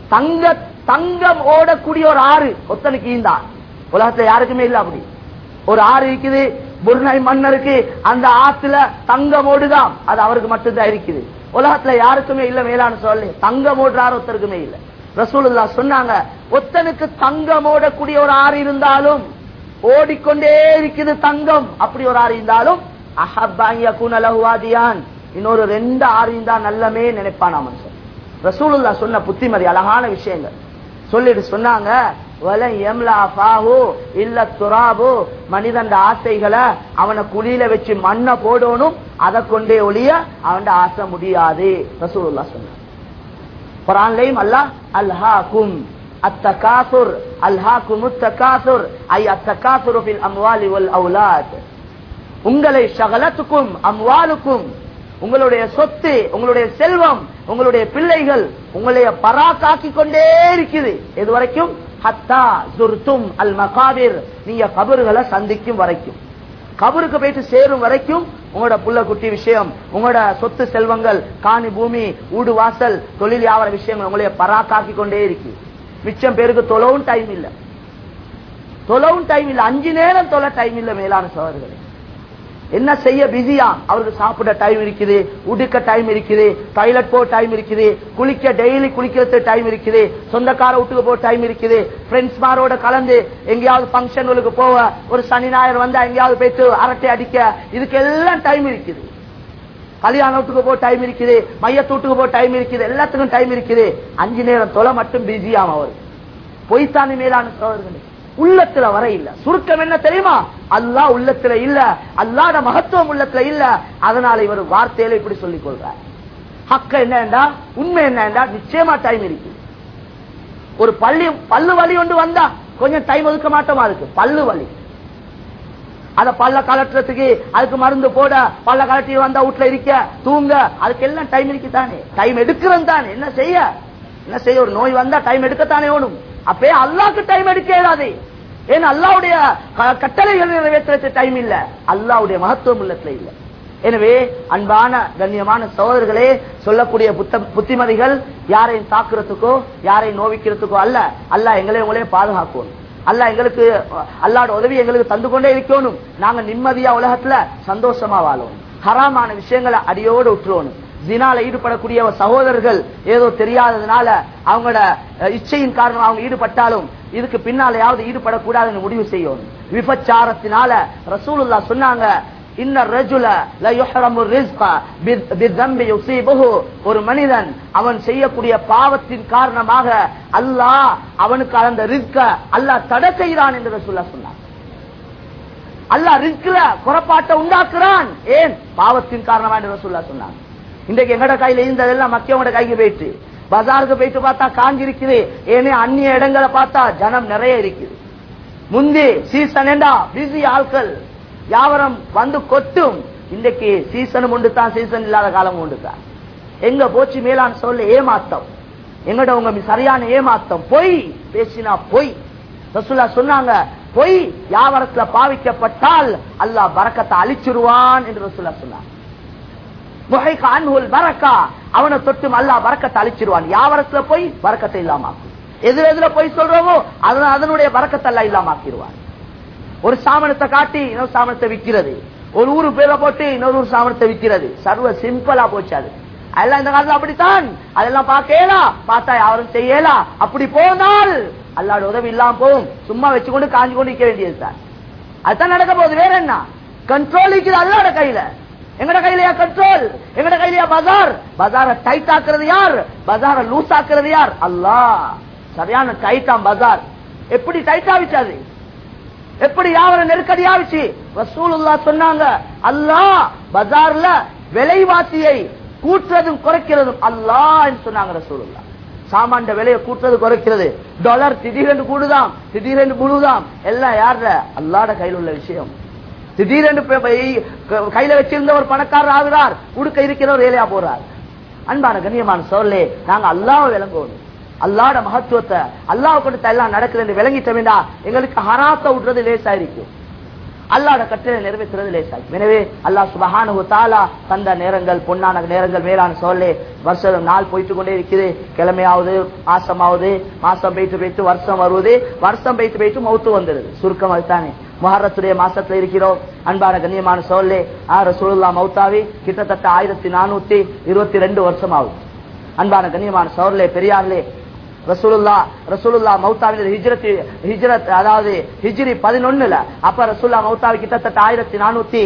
தங்க தங்கம் ஓடக்கூடிய ஒரு ஆறு ஒத்தனுக்கு ஈந்தான் உலகத்துல யாருக்குமே இல்ல அப்படி ஒரு ஆறு இருக்குது புர்னை மன்னருக்கு அந்த ஆத்துல தங்கம் ஓடுதான் அது அவருக்கு மட்டும்தான் இருக்குது. உலகத்துல யாருக்குமே இல்ல மேலான சொல்லி தங்கம் ஓடுறாரு ஒருத்தருக்குமே இல்ல. ரசூலுல்லா சொன்னாங்க ஒத்தனுக்கு தங்கம் ஓடக்கூடிய ஒரு ஆறு இருந்தாலும் ஓடிக்கொண்டே இருக்குது தங்கம். அப்படி ஒரு ஆறு இருந்தாலும் அஹப்பாங்க குணலகுவாதியான் இன்னொரு ரெண்டு ஆறு இருந்தா நல்லமே நினைப்பானா மனுஷன் ரசூலுல்லா சொன்ன புத்திமதி அழகான விஷயங்கள். சொல்லிட்டு சொன்னாங்க இல்ல துராபு. மனிதன் ஆசைகளை அவனை குழியில வச்சு மண்ணை போடணும் அதை கொண்டே ஒழிய அவன் ஆசை முடியாது. ரசூலுல்லா சொன்னாங்க குரான்லையும் அல்லாஹ் அல்ஹாக்கும் அத்தகாசுர் அல்ஹாக்கும் அத்தகாசுர் ஐ அத்தகாசுரு ஃபில் அம்வாலி வல் அவுலாத். உங்களை சகலத்துக்கும் அம்வாலுக்கும் உங்களுடைய சொத்து உங்களுடைய செல்வம் உங்களுடைய பிள்ளைகள் உங்களைய பராக்காக்கி கொண்டே இருக்குது. இது வரைக்கும் ஹத்தா ஜுர்தும் அல் மகாபிர் நீங்க கபறுகளை சந்திக்கும் வரைக்கும். கபருக்கு போயிட்டு சேரும் வரைக்கும் உங்களோட புள்ள குட்டி விஷயம் உங்களோட சொத்து செல்வங்கள் காணி பூமி ஊடு வாசல் தொழில் வியாபார விஷயங்கள் உங்களைய பராக்காக்கி கொண்டே இருக்கு. மிச்சம் பேருக்கு தொலவும் டைம் இல்ல. தொலவும் டைம் இல்ல. அஞ்சு நேரம் தொலை டைம் இல்லை மேலான சோழர்களே. என்ன செய்ய பிஸியா? அவருக்கு சாப்பிட டைம் இருக்குது உடுக்க டைம் இருக்குது டாய்லெட் போக டைம் இருக்குது குளிக்க டெய்லி குளிக்கிறது டைம் இருக்குது சொந்தக்கார வீட்டுக்கு போக டைம் இருக்குது ஃப்ரெண்ட்ஸ் மாரோட கலந்து எங்கேயாவது ஃபங்க்ஷன்களுக்கு போக ஒரு சனி ஞாயிறு வந்தா எங்கேயாவது போயிட்டு அரட்டை அடிக்க இதுக்கு எல்லாம் டைம் இருக்குது. கல்யாண வீட்டுக்கு போக டைம் இருக்குது மையத்தூட்டுக்கு போக டைம் இருக்குது எல்லாத்துக்கும் டைம் இருக்குது. அஞ்சு நேரம் தொலை மட்டும் பிஸியாம் அவர். பொய்த்தானி மேலான சோழர்களே. உள்ளத்துல வர இல்ல. சுருக்கம் என்ன தெரியுமா? அல்லாஹ் உள்ளத்துல இல்ல. அல்லாத மகத்துவம் உள்ளத்துல இல்ல. அதனால இவர் வார்த்தையில இப்படி சொல்லிக் கொள்றார். ஹக்க என்னண்டா உண்மை என்னண்டா நிச்சயமா டைம் இருக்கு. ஒரு பள்ளி பல்லு வலி ஒன்று வந்தா கொஞ்சம் டைம் ஒதுக்க மாட்டோமா இருக்கு பல்லு வலி. அத பல்ல கலட்டுறதுக்கு அதுக்கு மருந்து போட பல்ல கலட்டி வந்தா வீட்டுல இருக்க தூங்க அதுக்கெல்லாம் டைம் இருக்கு தானே டைம் எடுக்கிறோம் தானே. என்ன செய்ய? என்ன செய்ய? ஒரு நோய் வந்தா டைம் எடுக்கத்தானே ஓடும். அப்பே அல்லாக்கு டைம் எடுக்க இயலாது ஏன் அல்லாவுடைய கட்டளைகள் நிறைவேற்றுறதுக்கு டைம் இல்ல. அல்லாவுடைய மகத்துவம் உள்ளத்துல இல்ல. எனவே அன்பான கண்ணியமான சகோதரர்களே சொல்லக்கூடிய புத்த புத்திமதிகள் யாரையும் தாக்குறதுக்கோ யாரையும் நோவிக்கிறதுக்கோ அல்ல. அல்லாஹ் எங்களை உங்களே பாதுகாக்கணும். அல்லாஹ் எங்களுக்கு அல்லாட உதவி எங்களுக்கு தந்து கொண்டே இருக்கணும். நாங்க நிம்மதியா உலகத்துல சந்தோஷமா வாழணும். ஹராமான விஷயங்களை அடியோடு விட்டுருவோம் ஜினால ஈடுபடக்கூடிய சகோதரர்கள் ஏதோ தெரியாததுனால அவங்களோட இச்சையின் காரணம் அவங்க ஈடுபட்டாலும் இதுக்கு பின்னாலையாவது ஈடுபடக்கூடாதுன்னு முடிவு செய்யும். விபச்சாரத்தினால ரசூலுல்லா சொன்னாங்க இன்ன ரஜுல ஒரு மனிதன் அவன் செய்யக்கூடிய பாவத்தின் காரணமாக அல்லாஹ் அவனுக்கு அந்த ரிஸ்க அல்லாஹ் தடை செய்கிறான் என்று சொல்ல சொன்னான். அல்லாஹ் ரிஸ்க்ல குறப்பாட்டை உண்டாக்குறான். ஏன்? பாவத்தின் காரணமா என்று சொல்ல சொன்னான். இன்றைக்கு எங்கட கையில இருந்ததெல்லாம் மக்கியவங்க கைக்கு போயிட்டு பஜாருக்கு போயிட்டு பார்த்தா காஞ்சி இருக்குது அந்நிய இடங்களை பார்த்தா ஜனம் நிறைய இருக்குது. முந்தி சீசன் என்றா பிஸி ஆட்கள். யாவரம் வந்து கொட்டும். இன்றைக்கு சீசனும் உண்டு தான் சீசன் இல்லாத காலம் உண்டு தான் எங்க போச்சு மேலான் சொல்ல ஏமாத்தம். எங்கட உங்க சரியான ஏமாத்தம். பொய் பேசினா பொய். ரசூலா சொன்னாங்க பொய் யாவரத்துல பாவிக்கப்பட்டால் அல்லாஹ் பரக்கத்தை அழிச்சிருவான் என்று ரசூலா சொன்னாங்க. முஹைக அவனை தொட்டும் அல்லா வரக்கத்தை அழிச்சிருவான். யாவரத்துல போய்? வரக்கத்தை இல்லாமாக்கும். எதுல எதுல போய் சொல்றோமோ அதனால அதனுடைய வரக்கத்தை எல்லாம் இல்லாமாக்கிடுவான். ஒரு சாமனத்தை காட்டி இன்னொரு சாமனத்தை விக்கிறது ஒரு ஊரு பேரை போட்டு இன்னொரு ஊர் சாமனத்தை விற்கிறது. சர்வ சிம்பிளா போச்சு அது. அதெல்லாம் இந்த காலத்துல அப்படித்தான். அதெல்லாம் பார்க்கலா. பார்த்தா யாரும் செய்யலா. அப்படி போனால் அல்லாட உதவி இல்லாம போகும். சும்மா வச்சுக்கொண்டு காஞ்சு கொண்டு நிக்க வேண்டியது தான். அதுதான் நடக்க போகுது. வேற என்ன? கண்ட்ரோல் இருக்குது அல்லாட கையில. எங்கட கையிலயா கண்ட்ரோல் எங்கட கையிலயா பஜார் பஜார டைட் ஆக்குறது யார்? பஜார லூஸ் ஆக்குறது யார்? அல்லாஹ். சரியான டைட்டாம் பஜார் எப்படி டைட் ஆவிச்சாது எப்படி யாவர நெருக்கடி ஆவிச்சு ரசூலுல்லா சொன்னாங்க அல்லாஹ் பஜார்ல விலைவாசியை கூட்டுறதும் குறைக்கிறதும் அல்லாஹ் சொன்னாங்க ரசூலுல்லா சாமான்ட விலையை கூட்டுறது குறைக்கிறது. டாலர் திடீரென்று கூடுதாம் திடீரென்று முழுதாம். எல்லாம் யார்ல அல்லாட கையில் உள்ள விஷயம். திடீரென்று க- கையில வச்சிருந்த ஒரு பணக்காரர் ஆகிறார். உடுக்க இருக்கிறவர் ஏழையா போறார். அன்பான கண்ணியமான சொல்லே நாங்க அல்லாவை விளங்குவோம். அல்லாட மகத்துவத்தை அல்லாஹ் கொடுத்த எல்லாம் நடக்குது என்று விளங்கிட்டோம்னா எங்களுக்கு ஹராத்த விடுறது லேசா இருக்கும் அல்லாட கட்டளை நிறைவேற்றுறது லேசாகும் எனவே அல்லாஹ் சுபஹானு தாலா தந்த நேரங்கள் பொன்னான நேரங்கள் மேலான சோழே வருஷம் நாள் போயிட்டு கொண்டே இருக்குது. கிழமையாவது மாசமாவது மாசம் போயிட்டு போயிட்டு வருஷம் வருவது வருஷம் போயிட்டு போயிட்டு மௌத்து வந்துடுது சுருக்கம் அதுதானே. மொஹரத்துடைய மாசத்துல இருக்கிறோம். அன்பான கண்ணியமான சோழே ஆ சூழல்லா மௌத்தாவி கிட்டத்தட்ட ஆயிரத்தி நானூத்தி இருபத்தி ரெண்டு வருஷம் ஆகும் அன்பான கண்ணியமான சோர்லே பெரியார்லே ரசூலுல்லா ரசூலுல்லா மௌத்தாவின் ஹிஜ்ரத் ஹிஜ்ரத் அதாவது ஹிஜ்ரி பதினொன்னுல அப்ப ரசூல்லா மௌத்தாவி கிட்டத்தட்ட ஆயிரத்தி நானூத்தி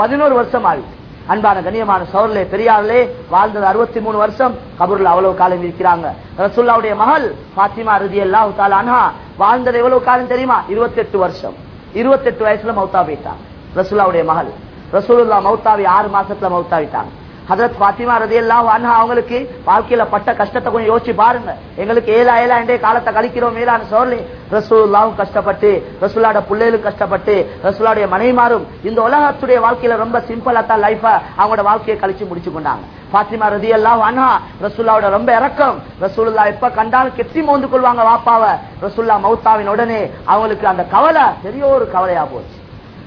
பதினோரு வருஷம் ஆகுது அன்பான கண்ணியமான சோர்லே பெரியாரிலே வாழ்ந்தது அறுபத்தி மூணு வருஷம் கபூர்ல அவ்வளவு காலம் இருக்கிறாங்க. ரசுல்லாவுடைய மகள் பாத்திமா ரதி அல்லாஹு தாலான்ஹா வாழ்ந்தது எவ்வளவு காலம் தெரியுமா? இருபத்தெட்டு வருஷம். இருபத்தெட்டு வயசுல மௌத்தா போயிட்டாங்க ரசுல்லாவுடைய மகள். ரசூலுல்லா மௌத்தாவி ஆறு மாசத்துல மௌத்தாவிட்டாங்க ஹதரத் பாத்திமா ரதி எல்லாம் அவங்களுக்கு வாழ்க்கையில பட்ட கஷ்டத்தை கொஞ்சம் யோசிச்சு பாருங்க. எங்களுக்கு ஏழா ஏழா என்றே காலத்தை கழிக்கிறோம் மேலான்னு சொல்லி ரசூல்லாவும் கஷ்டப்பட்டு ரசூலாட பிள்ளைகளும் கஷ்டப்பட்டு ரசூலாடைய மனைமாரும் இந்த உலகத்துடைய வாழ்க்கையில ரொம்ப சிம்பிளா தான் லைஃபா அவங்களோட வாழ்க்கையை கழிச்சு முடிச்சு கொண்டாங்க. பாத்திமா ரதி எல்லாம் வானா ரசூல்லாவோட ரொம்ப இறக்கம் ரசூலுல்லா எப்ப கண்டாலும் கெட்டி மோந்து கொள்வாங்க வாப்பாவ. ரசூல்லா மௌத்தாவின் உடனே அவங்களுக்கு அந்த கவலை பெரிய ஒரு கவலையா போச்சு.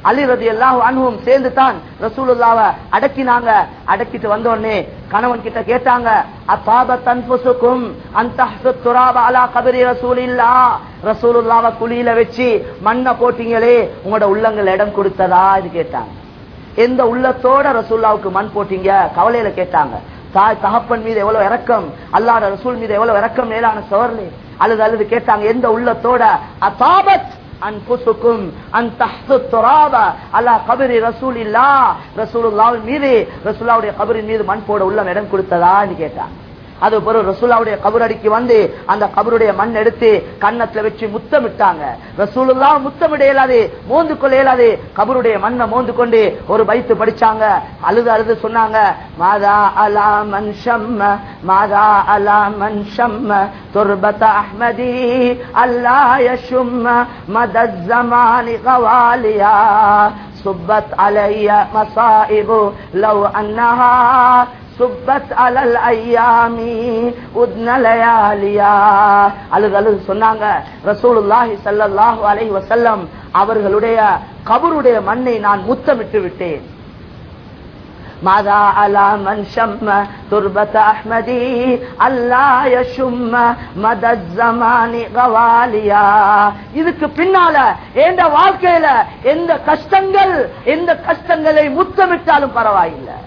அலி ரதி எல்லாம் அனுபவம் சேர்ந்து தான் ரசூலுல்லாவ அடக்கினாங்க. அடக்கிட்டு வந்த உடனே கணவன் கிட்ட கேட்டாங்க அப்பாப தன்புசுக்கும் அந்த துராபாலா கபரி ரசூல் இல்லா ரசூலுல்லாவ குழியில வச்சு மண்ணை போட்டீங்களே உங்களோட உள்ளங்கள் இடம் கொடுத்ததா? இது கேட்டாங்க. எந்த உள்ளத்தோட ரசூல்லாவுக்கு மண் போட்டீங்க? கவலையில கேட்டாங்க. தாய் தகப்பன் மீது எவ்வளவு இறக்கம் அல்லாட ரசூல் மீது எவ்வளவு இறக்கம் மேலான சோர்லே அல்லது அல்லது கேட்டாங்க எந்த உள்ளத்தோட? அத்தாபத் அன்புசுக்கும் அந்த துராப அலா கபரி ரசூல் ரசூலுல்லாவின் மீது ரசூல்லாவுடைய கபரின் மீது மண் போட உள்ளம் இடம் கொடுத்ததான்னு கேட்டான். அது ரசூல்லாவுடைய ரசூலாவுடைய அடிக்கி வந்து அந்த கபருடைய மண் எடுத்து கன்னத்துல வச்சு முத்தமிட்டாங்க. ரசூலுல்லா முத்தமிட இயலாது மோந்து கொள்ள இயலாது. கபருடைய மண்ணை மோந்து கொண்டு ஒரு வைத்து படிச்சாங்க. அழுது அழுது சொன்னாங்க மாதா அலா மன் ஷம்ம மாதா அலா மன் ஷம்ம துர்பத அஹ்மதி அல்லா யஷும்ம மத ஜமானி கவாலியா சுப்பத் அலைய மசாயிபு லவ் அன்னஹா சுப்பத் அலல் ஐயாமி உத்னலயாலியா. அழுது அழுது சொன்னாங்க ரசூலுல்லாஹி சல்லல்லாஹு அலை வசல்லம் அவர்களுடைய கபருடைய மண்ணை நான் முத்தமிட்டு விட்டேன். மாதா அலா மன் ஷம்ம துர்பத் அஹ்மதி அல்லா யஷும்ம மதத் இதுக்கு பின்னால எந்த வாழ்க்கையில எந்த கஷ்டங்கள் எந்த கஷ்டங்களை முத்தமிட்டாலும் பரவாயில்லை.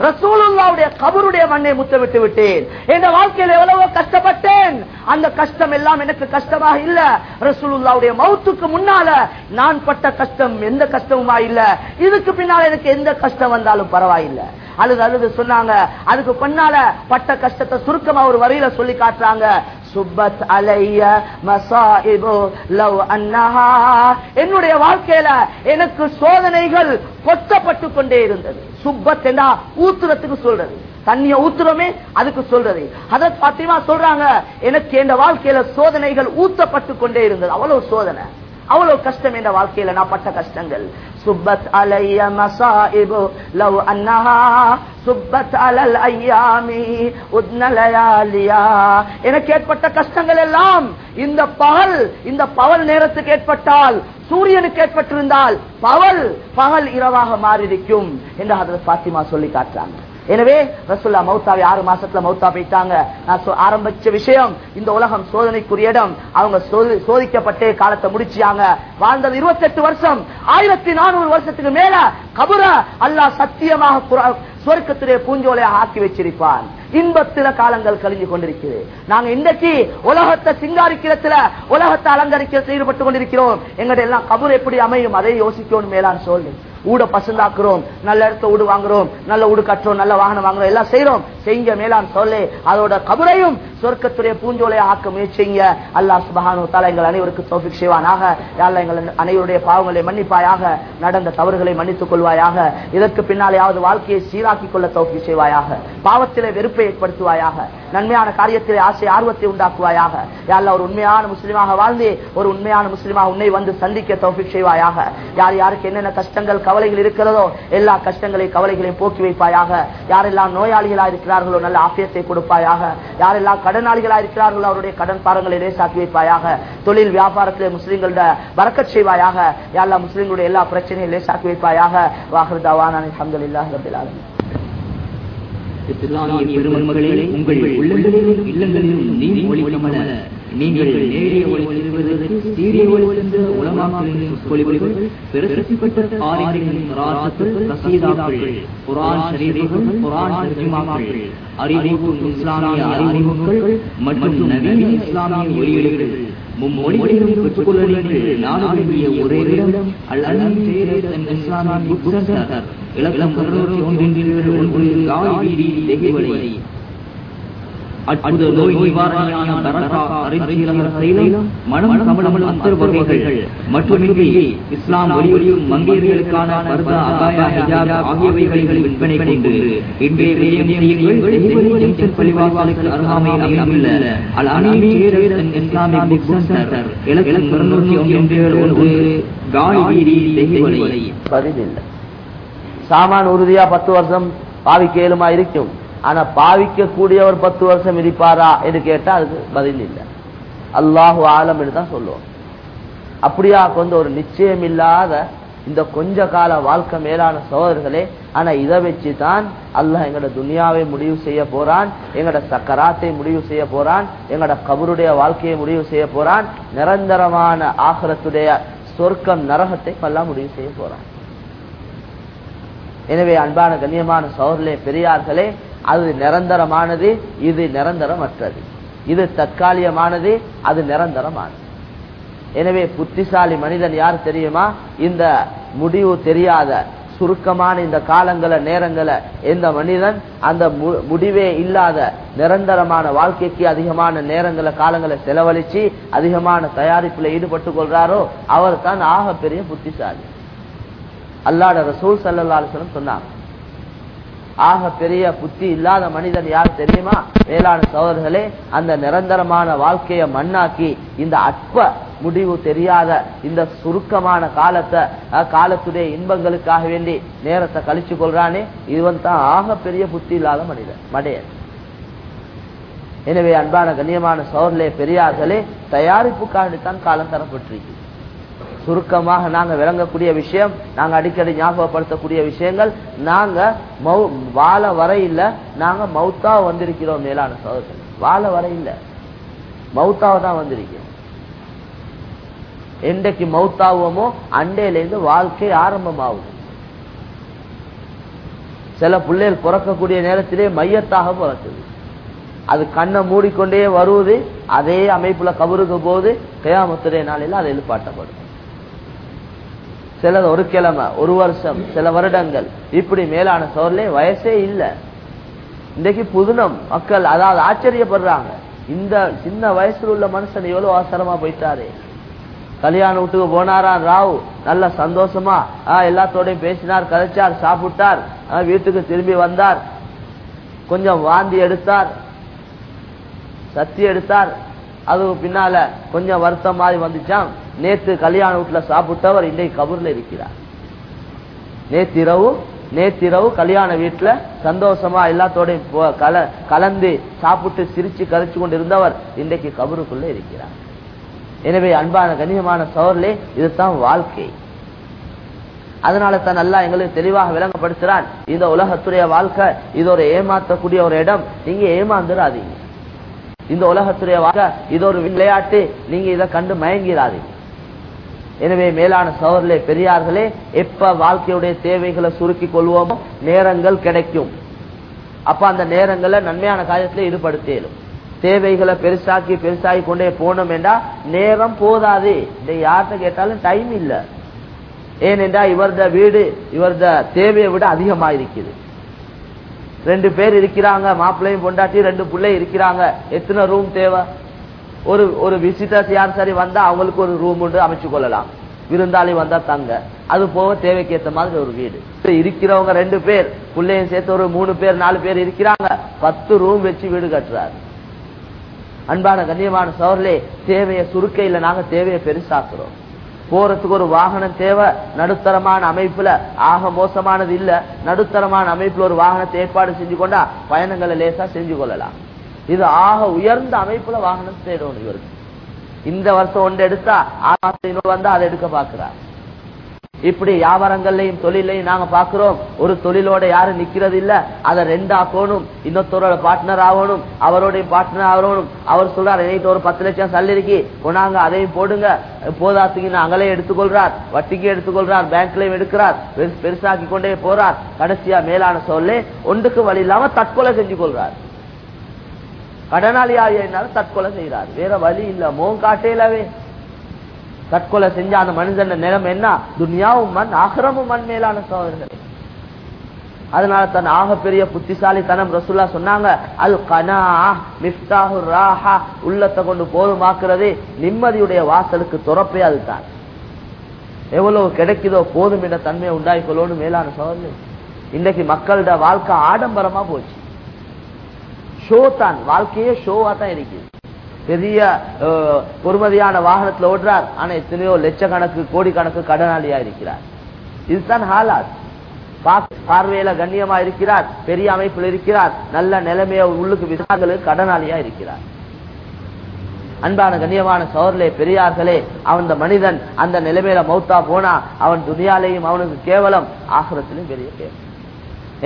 ரசூலுல்லாவுடைய கபருடைய மண்ணை முத்தமிட்டு விட்டேன். என் வாழ்க்கையில் எவ்வளவோ கஷ்டப்பட்டேன். அந்த கஷ்டம் எல்லாம் எனக்கு கஷ்டமாக இல்ல. ரசூலுல்லாவுடைய மௌத்துக்கு முன்னால நான் பட்ட கஷ்டம் எந்த கஷ்டமுமா இல்ல. இதுக்கு பின்னால எனக்கு எந்த கஷ்டம் வந்தாலும் பரவாயில்லை. அழுது அழுது சொன்னாங்க. அதுக்கு பின்னால பட்ட கஷ்டத்தை சுருக்கமா ஒரு வரியில சொல்லி காட்டுறாங்க. சுப்பத் அலைய மசாஇபு லவ் அன்னஹா. என்னுடைய வாழ்க்கையில எனக்கு சோதனைகள் கொத்தப்பட்டு கொண்டே இருந்தது. சுப்பத் என்றா ஊத்துறதுக்கு சொல்றது. தண்ணிய ஊத்துறமே அதுக்கு சொல்றது. அதை பாத்திமா சொல்றாங்க எனக்கு என் வாழ்க்கையில சோதனைகள் ஊத்தப்பட்டு கொண்டே இருந்தது. அவ்வளவு சோதனை. அவ்வளவு கஷ்டம் என்ற வாழ்க்கையில நான் பட்ட கஷ்டங்கள். சுப்பத் அலைய மசாஇபு லவ் அன்னஹா சுப்பத் அலல் ஐயாமி உத்னலயாலியா. எனக்கு ஏற்பட்ட கஷ்டங்கள் எல்லாம் இந்த பகல் இந்த பகல் நேரத்துக்கு ஏற்பட்டால் சூரியனுக்கு ஏற்பட்டிருந்தால் பகல் பகல் இரவாக மாறியிருக்கும் என்று அதில் பாத்திமா சொல்லி காட்டுறாங்க. எனவே ரசுல்லா மௌத்தாவை ஆறு மாசத்துல மௌத்தா போயிட்டாங்க. நான் ஆரம்பிச்ச விஷயம் இந்த உலகம் சோதனைக்குரிய இடம். அவங்க சோதி- சோதிக்கப்பட்டே காலத்தை முடிச்சாங்க வாழ்ந்தது 28 வருஷம். ஆயிரத்தி நானூறு வருஷத்துக்கு மேல கபுர அல்லாஹ் சத்தியமாக குரா- சொர்க்கத்திலே பூஞ்சோலையாக ஆக்கி வச்சிருப்பான். இன்பத்தில காலங்கள் கழிஞ்சு கொண்டிருக்கிறது நாங்க இன்றைக்கு உலகத்தை சிங்காரிக்கிறதுல உலகத்தை அலங்கரிக்கிறதுல ஈடுபட்டு கொண்டிருக்கிறோம். எங்கட எல்லாம் கபூர் எப்படி அமையும்? அதை யோசிக்கணும் மேலான்னு சொல்லு. ஊட பசந்தாக்குறோம் நல்ல இடத்த ஊடு வாங்குறோம் நல்ல ஊடு கட்டுறோம் நல்ல வாகனம் வாங்குறோம் எல்லாம் செய்யறோம் செய்யுங்க மேலான் சொல்லி. அதோட கபரையும் சொர்க்கத்துடைய பூஞ்சோலையை ஆக்க முயற்சிங்க. அல்லாஹ் சுபஹானு தாலா எங்கள் அனைவருக்கு தௌஃபிக் செய்வானாக. எங்கள் அனைவருடைய பாவங்களை மன்னிப்பாயாக. நடந்த தவறுகளை மன்னித்துக் கொள்வாயாக. இதற்கு பின்னாலேயாவது வாழ்க்கையை சீராக்கிக் கொள்ள தௌஃபிக் செய்வாயாக. பாவத்திலே வெறுப்பை ஏற்படுத்துவாயாக. நன்மையான காரியத்திலே ஆசை ஆர்வத்தை உண்டாக்குவாயாக. யாழ்லா ஒரு உண்மையான முஸ்லீமாக வாழ்ந்து ஒரு உண்மையான முஸ்லீமாக உன்னை வந்து சந்திக்க தௌஃபிக் செய்வாயாக. யார் யாருக்கு என்னென்ன கஷ்டங்கள் கவலைகள் இருக்கிறதோ எல்லா கஷ்டங்களையும் கவலைகளையும் போக்கி வைப்பாயாக. யாரெல்லாம் நோயாளிகளா இருக்கிறார்களோ நல்ல ஆசியத்தை கொடுப்பாயாக. யாரெல்லாம் கடனாளிகளா இருக்கிறார்களோ அவருடைய கடன் பாரங்களை லேசாக்கி வைப்பாயாக. தொழில் வியாபாரத்தில் முஸ்லிம்களோட வரக்கச் செய்வாயாக. யாரெல்லாம் முஸ்லீம்களுடைய எல்லா பிரச்சனையும் லேசாக்கி வைப்பாயாக. வாஹர்தாவான அல்ஹம்துலில்லாஹி ரப்பில் இஸ்லாமிய பெருமக்களே உங்கள் உள்ளங்களிலும் இல்லங்களிலும் நீர் ஒளிக்கமல. நீங்கள் நேரிய ஒளி செல்வதற்கு சீரிய ஒளி சென்ற உலமாக்களின் சொற்பொழிவுகள் பிரசித்தி பெற்ற ஆரியங்களின் ராசத்துகள் கசீதாக்கள் குரான் ஷரீஃபுகள் குரான் தர்ஜுமாக்கள். அறிவிக்கும் இஸ்லாமிய அறிமுகங்கள் மற்றும் நவீன இஸ்லாமிய ஒலியொலிகள் மும்மொழிகளிலும் பெற்றுக்கொள்ள நீங்கள் ஒரே இடம் அல் அலன் இஸ்லாமிய புக் சென்டர் இலக்கம் ஒன்று காய் வீதி அற்புத நோய் நிவாரணியான பரக்கா அரிசியலக தைலம் மனம் கமலம் அத்தர் வகைகள் மட்டுமின்றி இஸ்லாம் ஒளியொலியும் மங்கையர்களுக்கான பர்தா அபாயா ஹிஜாப் ஆகியவைகளை விற்பனை கொண்டு இன்றைய விஜயம் செய்யுங்கள் ஜங்ஷன் பள்ளிவாசலுக்கு அருகாமையில் அமைந்துள்ள Al Aneemi Islamic book centre இலக்கம் இருநூற்றி ஒன்று ஒன்று காலி வீதி தெஹிவலை பதிலில்லை சாமான் உறுதியா பத்து வருஷம் பாவிக்க இயலுமா இருக்கும். ஆனா பாவிக்க கூடியவர் பத்து வருஷம் இருப்பாரா என்று கேட்டா அதுக்கு பதில் இல்லை. அல்லாஹு ஆலம் என்று தான் சொல்லுவோம். அப்படியா கொஞ்சம் ஒரு நிச்சயம் இல்லாத இந்த கொஞ்ச கால வாழ்க்கை மேலான சோதர்களே ஆனா இதை வச்சு தான் அல்லாஹ் எங்கட துனியாவை முடிவு செய்ய போறான் எங்கட சக்கராத்தை முடிவு செய்ய போறான் எங்கட கபருடைய வாழ்க்கையை முடிவு செய்ய போறான் நிரந்தரமான ஆகரத்துடைய சொர்க்கம் நரகத்தை எல்லாம் முடிவு செய்ய போறான். எனவே அன்பான கண்ணியமான சோதர்களே பெரியார்களே அது நிரந்தரமானது இது நிரந்தரமற்றது. இது தற்காலிகமானது அது நிரந்தரமானது. எனவே புத்திசாலி மனிதன் யார் தெரியுமா? இந்த முடிவு தெரியாத சுருக்கமான இந்த காலங்களை நேரங்களை எந்த மனிதன் அந்த மு- முடிவே இல்லாத நிரந்தரமான வாழ்க்கைக்கு அதிகமான நேரங்களை காலங்களை செலவழிச்சு அதிகமான தயாரிப்புல ஈடுபட்டு கொள்றாரோ அவர் தான் ஆக பெரிய புத்திசாலி அல்லாட ரசூல் சல்லா சொன்னாங்க. ஆக பெரிய புத்தி இல்லாத மனிதன் யார் தெரியுமா? வேளாண் சோதர்களே அந்த நிரந்தரமான வாழ்க்கையை மண்ணாக்கி இந்த அற்ப முடிவு தெரியாத இந்த சுருக்கமான காலத்தை அஹ், காலத்துடைய இன்பங்களுக்காக வேண்டி நேரத்தை கழிச்சு கொள்றானே இவன் தான் ஆக பெரிய புத்தி இல்லாத மனிதன் மடையன். எனவே அன்பான கண்ணியமான சோதர்களே பெரியார்களே தயாரிப்புக்காகத்தான் காலம் தரப்பட்டிருக்கு. சுருக்கமாக நாங்க விளங்கக்கூடிய விஷயம் நாங்க அடிக்கடி ஞாபகப்படுத்தக்கூடிய விஷயங்கள் நாங்க மௌ- வாழ வர இல்ல நாங்க மௌத்தா வந்திருக்கிறோம் மேலான சோதர்கள் வாழ வர இல்ல. மௌத்தாவை தான் வந்திருக்கிறோம். என்றைக்கு மௌத்தாவோமோ அண்டையிலேருந்து வாழ்க்கை ஆரம்பமாகுது சில பிள்ளைகள் பிறக்கக்கூடிய நேரத்திலே மையத்தாக பிறக்குது. அது கண்ணை மூடிக்கொண்டே வருவது அதே அமைப்புல கபருக்கு போது கயாமத்துடைய நாளில் அது எழுப்பாட்டப்படும் சிலது ஒரு கிழமை ஒரு வருஷம் சில வருடங்கள். இப்படி மேலான சோர்லே வயசே இல்லை. இன்றைக்கு புதுனம். மக்கள் அதாவது ஆச்சரியப்படுறாங்க. இந்த சின்ன வயசுல உள்ள மனுஷன் எவ்வளவு அவசரமா போயிட்டாரு? கல்யாண வீட்டுக்கு போனாராம் ராவ்? நல்ல சந்தோஷமா? ஆஹ் எல்லாத்தோடையும் பேசினார் கதைச்சார் சாப்பிட்டார். ஆஹ் வீட்டுக்கு திரும்பி வந்தார். கொஞ்சம் வாந்தி எடுத்தார். சத்தி எடுத்தார். அதுக்கு பின்னால கொஞ்சம் வருத்தம் மாதிரி வந்துச்சான் நேற்று கல்யாண வீட்டுல சாப்பிட்டவர் இன்றைக்கு கபூர்ல இருக்கிறார். நேத்திரவு நேத்திரவு கல்யாண வீட்டுல சந்தோஷமா எல்லாத்தோடையும் போ- கல கலந்து சாப்பிட்டு சிரிச்சு கரைச்சு கொண்டு இருந்தவர் இன்றைக்கு கபருக்குள்ள இருக்கிறார். எனவே அன்பான கண்ணியமான சோர்லே இதுதான் வாழ்க்கை. அதனால தான் நல்லா எங்களுக்கு தெளிவாக விளங்கப்படுத்துறான் இந்த உலகத்துடைய வாழ்க்கை இது ஒரு ஏமாற்றக்கூடிய ஒரு இடம் நீங்க ஏமாந்துடாதீங்க இந்த உலகத்துடைய வாழ்க்கை இது ஒரு விளையாட்டு நீங்க இதை கண்டு மயங்கிறாதீங்க. எனவே மேலான சோழர்களே பெரியார்களே எப்ப வாழ்க்கையுடைய தேவைகளை சுருக்கி கொள்வோமோ நேரங்கள் கிடைக்கும். அப்ப அந்த நேரங்களை நன்மையான காரியத்தில் ஈடுபடுத்திடும் தேவைகளை பெருசாக்கி பெருசாகி கொண்டே போனோம் என்றா நேரம் போதாது. இதை யார்கிட்ட கேட்டாலும் டைம் இல்ல. ஏனென்றா இவரத வீடு இவரத தேவையை விட அதிகமா இருக்குது ரெண்டு பேர் இருக்கிறாங்க மாப்பிள்ளையும் பொண்டாட்டி ரெண்டு பிள்ளை இருக்கிறாங்க. எத்தனை ரூம் தேவை? ஒரு ஒரு விசிட்டர்ஸ் யார் சரி வந்தா அவங்களுக்கு ஒரு ரூம் உண்டு அமைச்சு கொள்ளலாம். விருந்தாளி வந்தா தங்க. அது போக தேவைக்கு ஏத்த மாதிரி ஒரு வீடு. இருக்கிறவங்க ரெண்டு பேர் பிள்ளையும் சேர்த்து ஒரு மூணு பேர் நாலு பேர் இருக்கிறாங்க. பத்து ரூம் வச்சு வீடு கட்டுறாரு. அன்பான கண்ணியமான சோர்லே தேவையை இல்ல நாங்க தேவையை பெருசாக்குறோம். போறதுக்கு ஒரு வாகனம் தேவை நடுத்தரமான அமைப்புல ஆக மோசமானது இல்ல. நடுத்தரமான அமைப்புல ஒரு வாகனத்தை ஏற்பாடு செஞ்சு கொண்டா பயணங்களை லேசா செஞ்சு கொள்ளலாம். இது ஆக உயர்ந்த அமைப்புல வாகனம் தேடணும் இவருக்கு இந்த வருஷம் ஒன்று எடுத்தா ஆறு வந்தா அதை எடுக்க பாக்குறார் இப்படி வியாபாரங்கள்லையும் தொழிலையும் நாங்க பாக்குறோம் ஒரு தொழிலோட யாரும் நிக்கிறது இல்ல. அதை ரெண்டாக்கணும் இன்னொருத்தரோட பார்ட்னர் ஆகணும். அவரோட பார்ட்னர் ஆகணும். அவர் சொல்றார் என்கிட்ட ஒரு பத்து லட்சம் சல்லி இருக்கு. கொண்டாங்க அதையும் போடுங்க. போதாத்துக்கு நாங்களே எடுத்துக்கொள்றார். வட்டிக்கு எடுத்துக்கொள்றார். பேங்க்லயும் எடுக்கிறார். பெருசாக்கி கொண்டே போறார். கடைசியா மேலான சொல்லே ஒன்றுக்கு வழி இல்லாம தற்கொலை செஞ்சு கொள்றார் கடனாளி இருந்தாலும் தற்கொலை செய்யறார் வேற வழி இல்ல. மோகம் காட்டேலவே தற்கொலை செஞ்ச அந்த மனிதன் நிலம் என்ன? துனியாவும் மண் ஆகிரமும் மண் மேலான சோதர்களே அதனால தன் ஆகப்பெரிய புத்திசாலித்தனம் ரசுல்லா சொன்னாங்க. அல் கனா மிஃப்தாஹு ராஹா உள்ளத்தை கொண்டு போதுமாக்குறதே நிம்மதியுடைய வாசலுக்கு துறப்பே அதுதான். எவ்வளவு கிடைக்குதோ போதும் என்ற தன்மையை உண்டாக்கலோன்னு மேலான சோதனை இன்றைக்கு மக்களோட வாழ்க்கை ஆடம்பரமா போச்சு. ஷோ தான் வாழ்க்கையே ஷோவா தான் இருக்குது பெரிய பொறுமதியான வாகனத்தில் ஓடுறார் ஆனா எத்தனையோ லட்சக்கணக்கு கோடிக்கணக்கு கடனாளியா இருக்கிறார். இதுதான் ஹாலாத். பார்வையில கண்ணியமா இருக்கிறார் பெரிய அமைப்பில் இருக்கிறார் நல்ல நிலைமைய உள்ளுக்கு விசாரங்களுக்கு கடனாளியா இருக்கிறார். அன்பான கண்ணியமான சோர்லே பெரியார்களே அவன் மனிதன் அந்த நிலைமையில மௌத்தா போனா அவன் துணியாலையும் அவனுக்கு கேவலம் ஆசிரத்திலும் பெரிய கேவலம்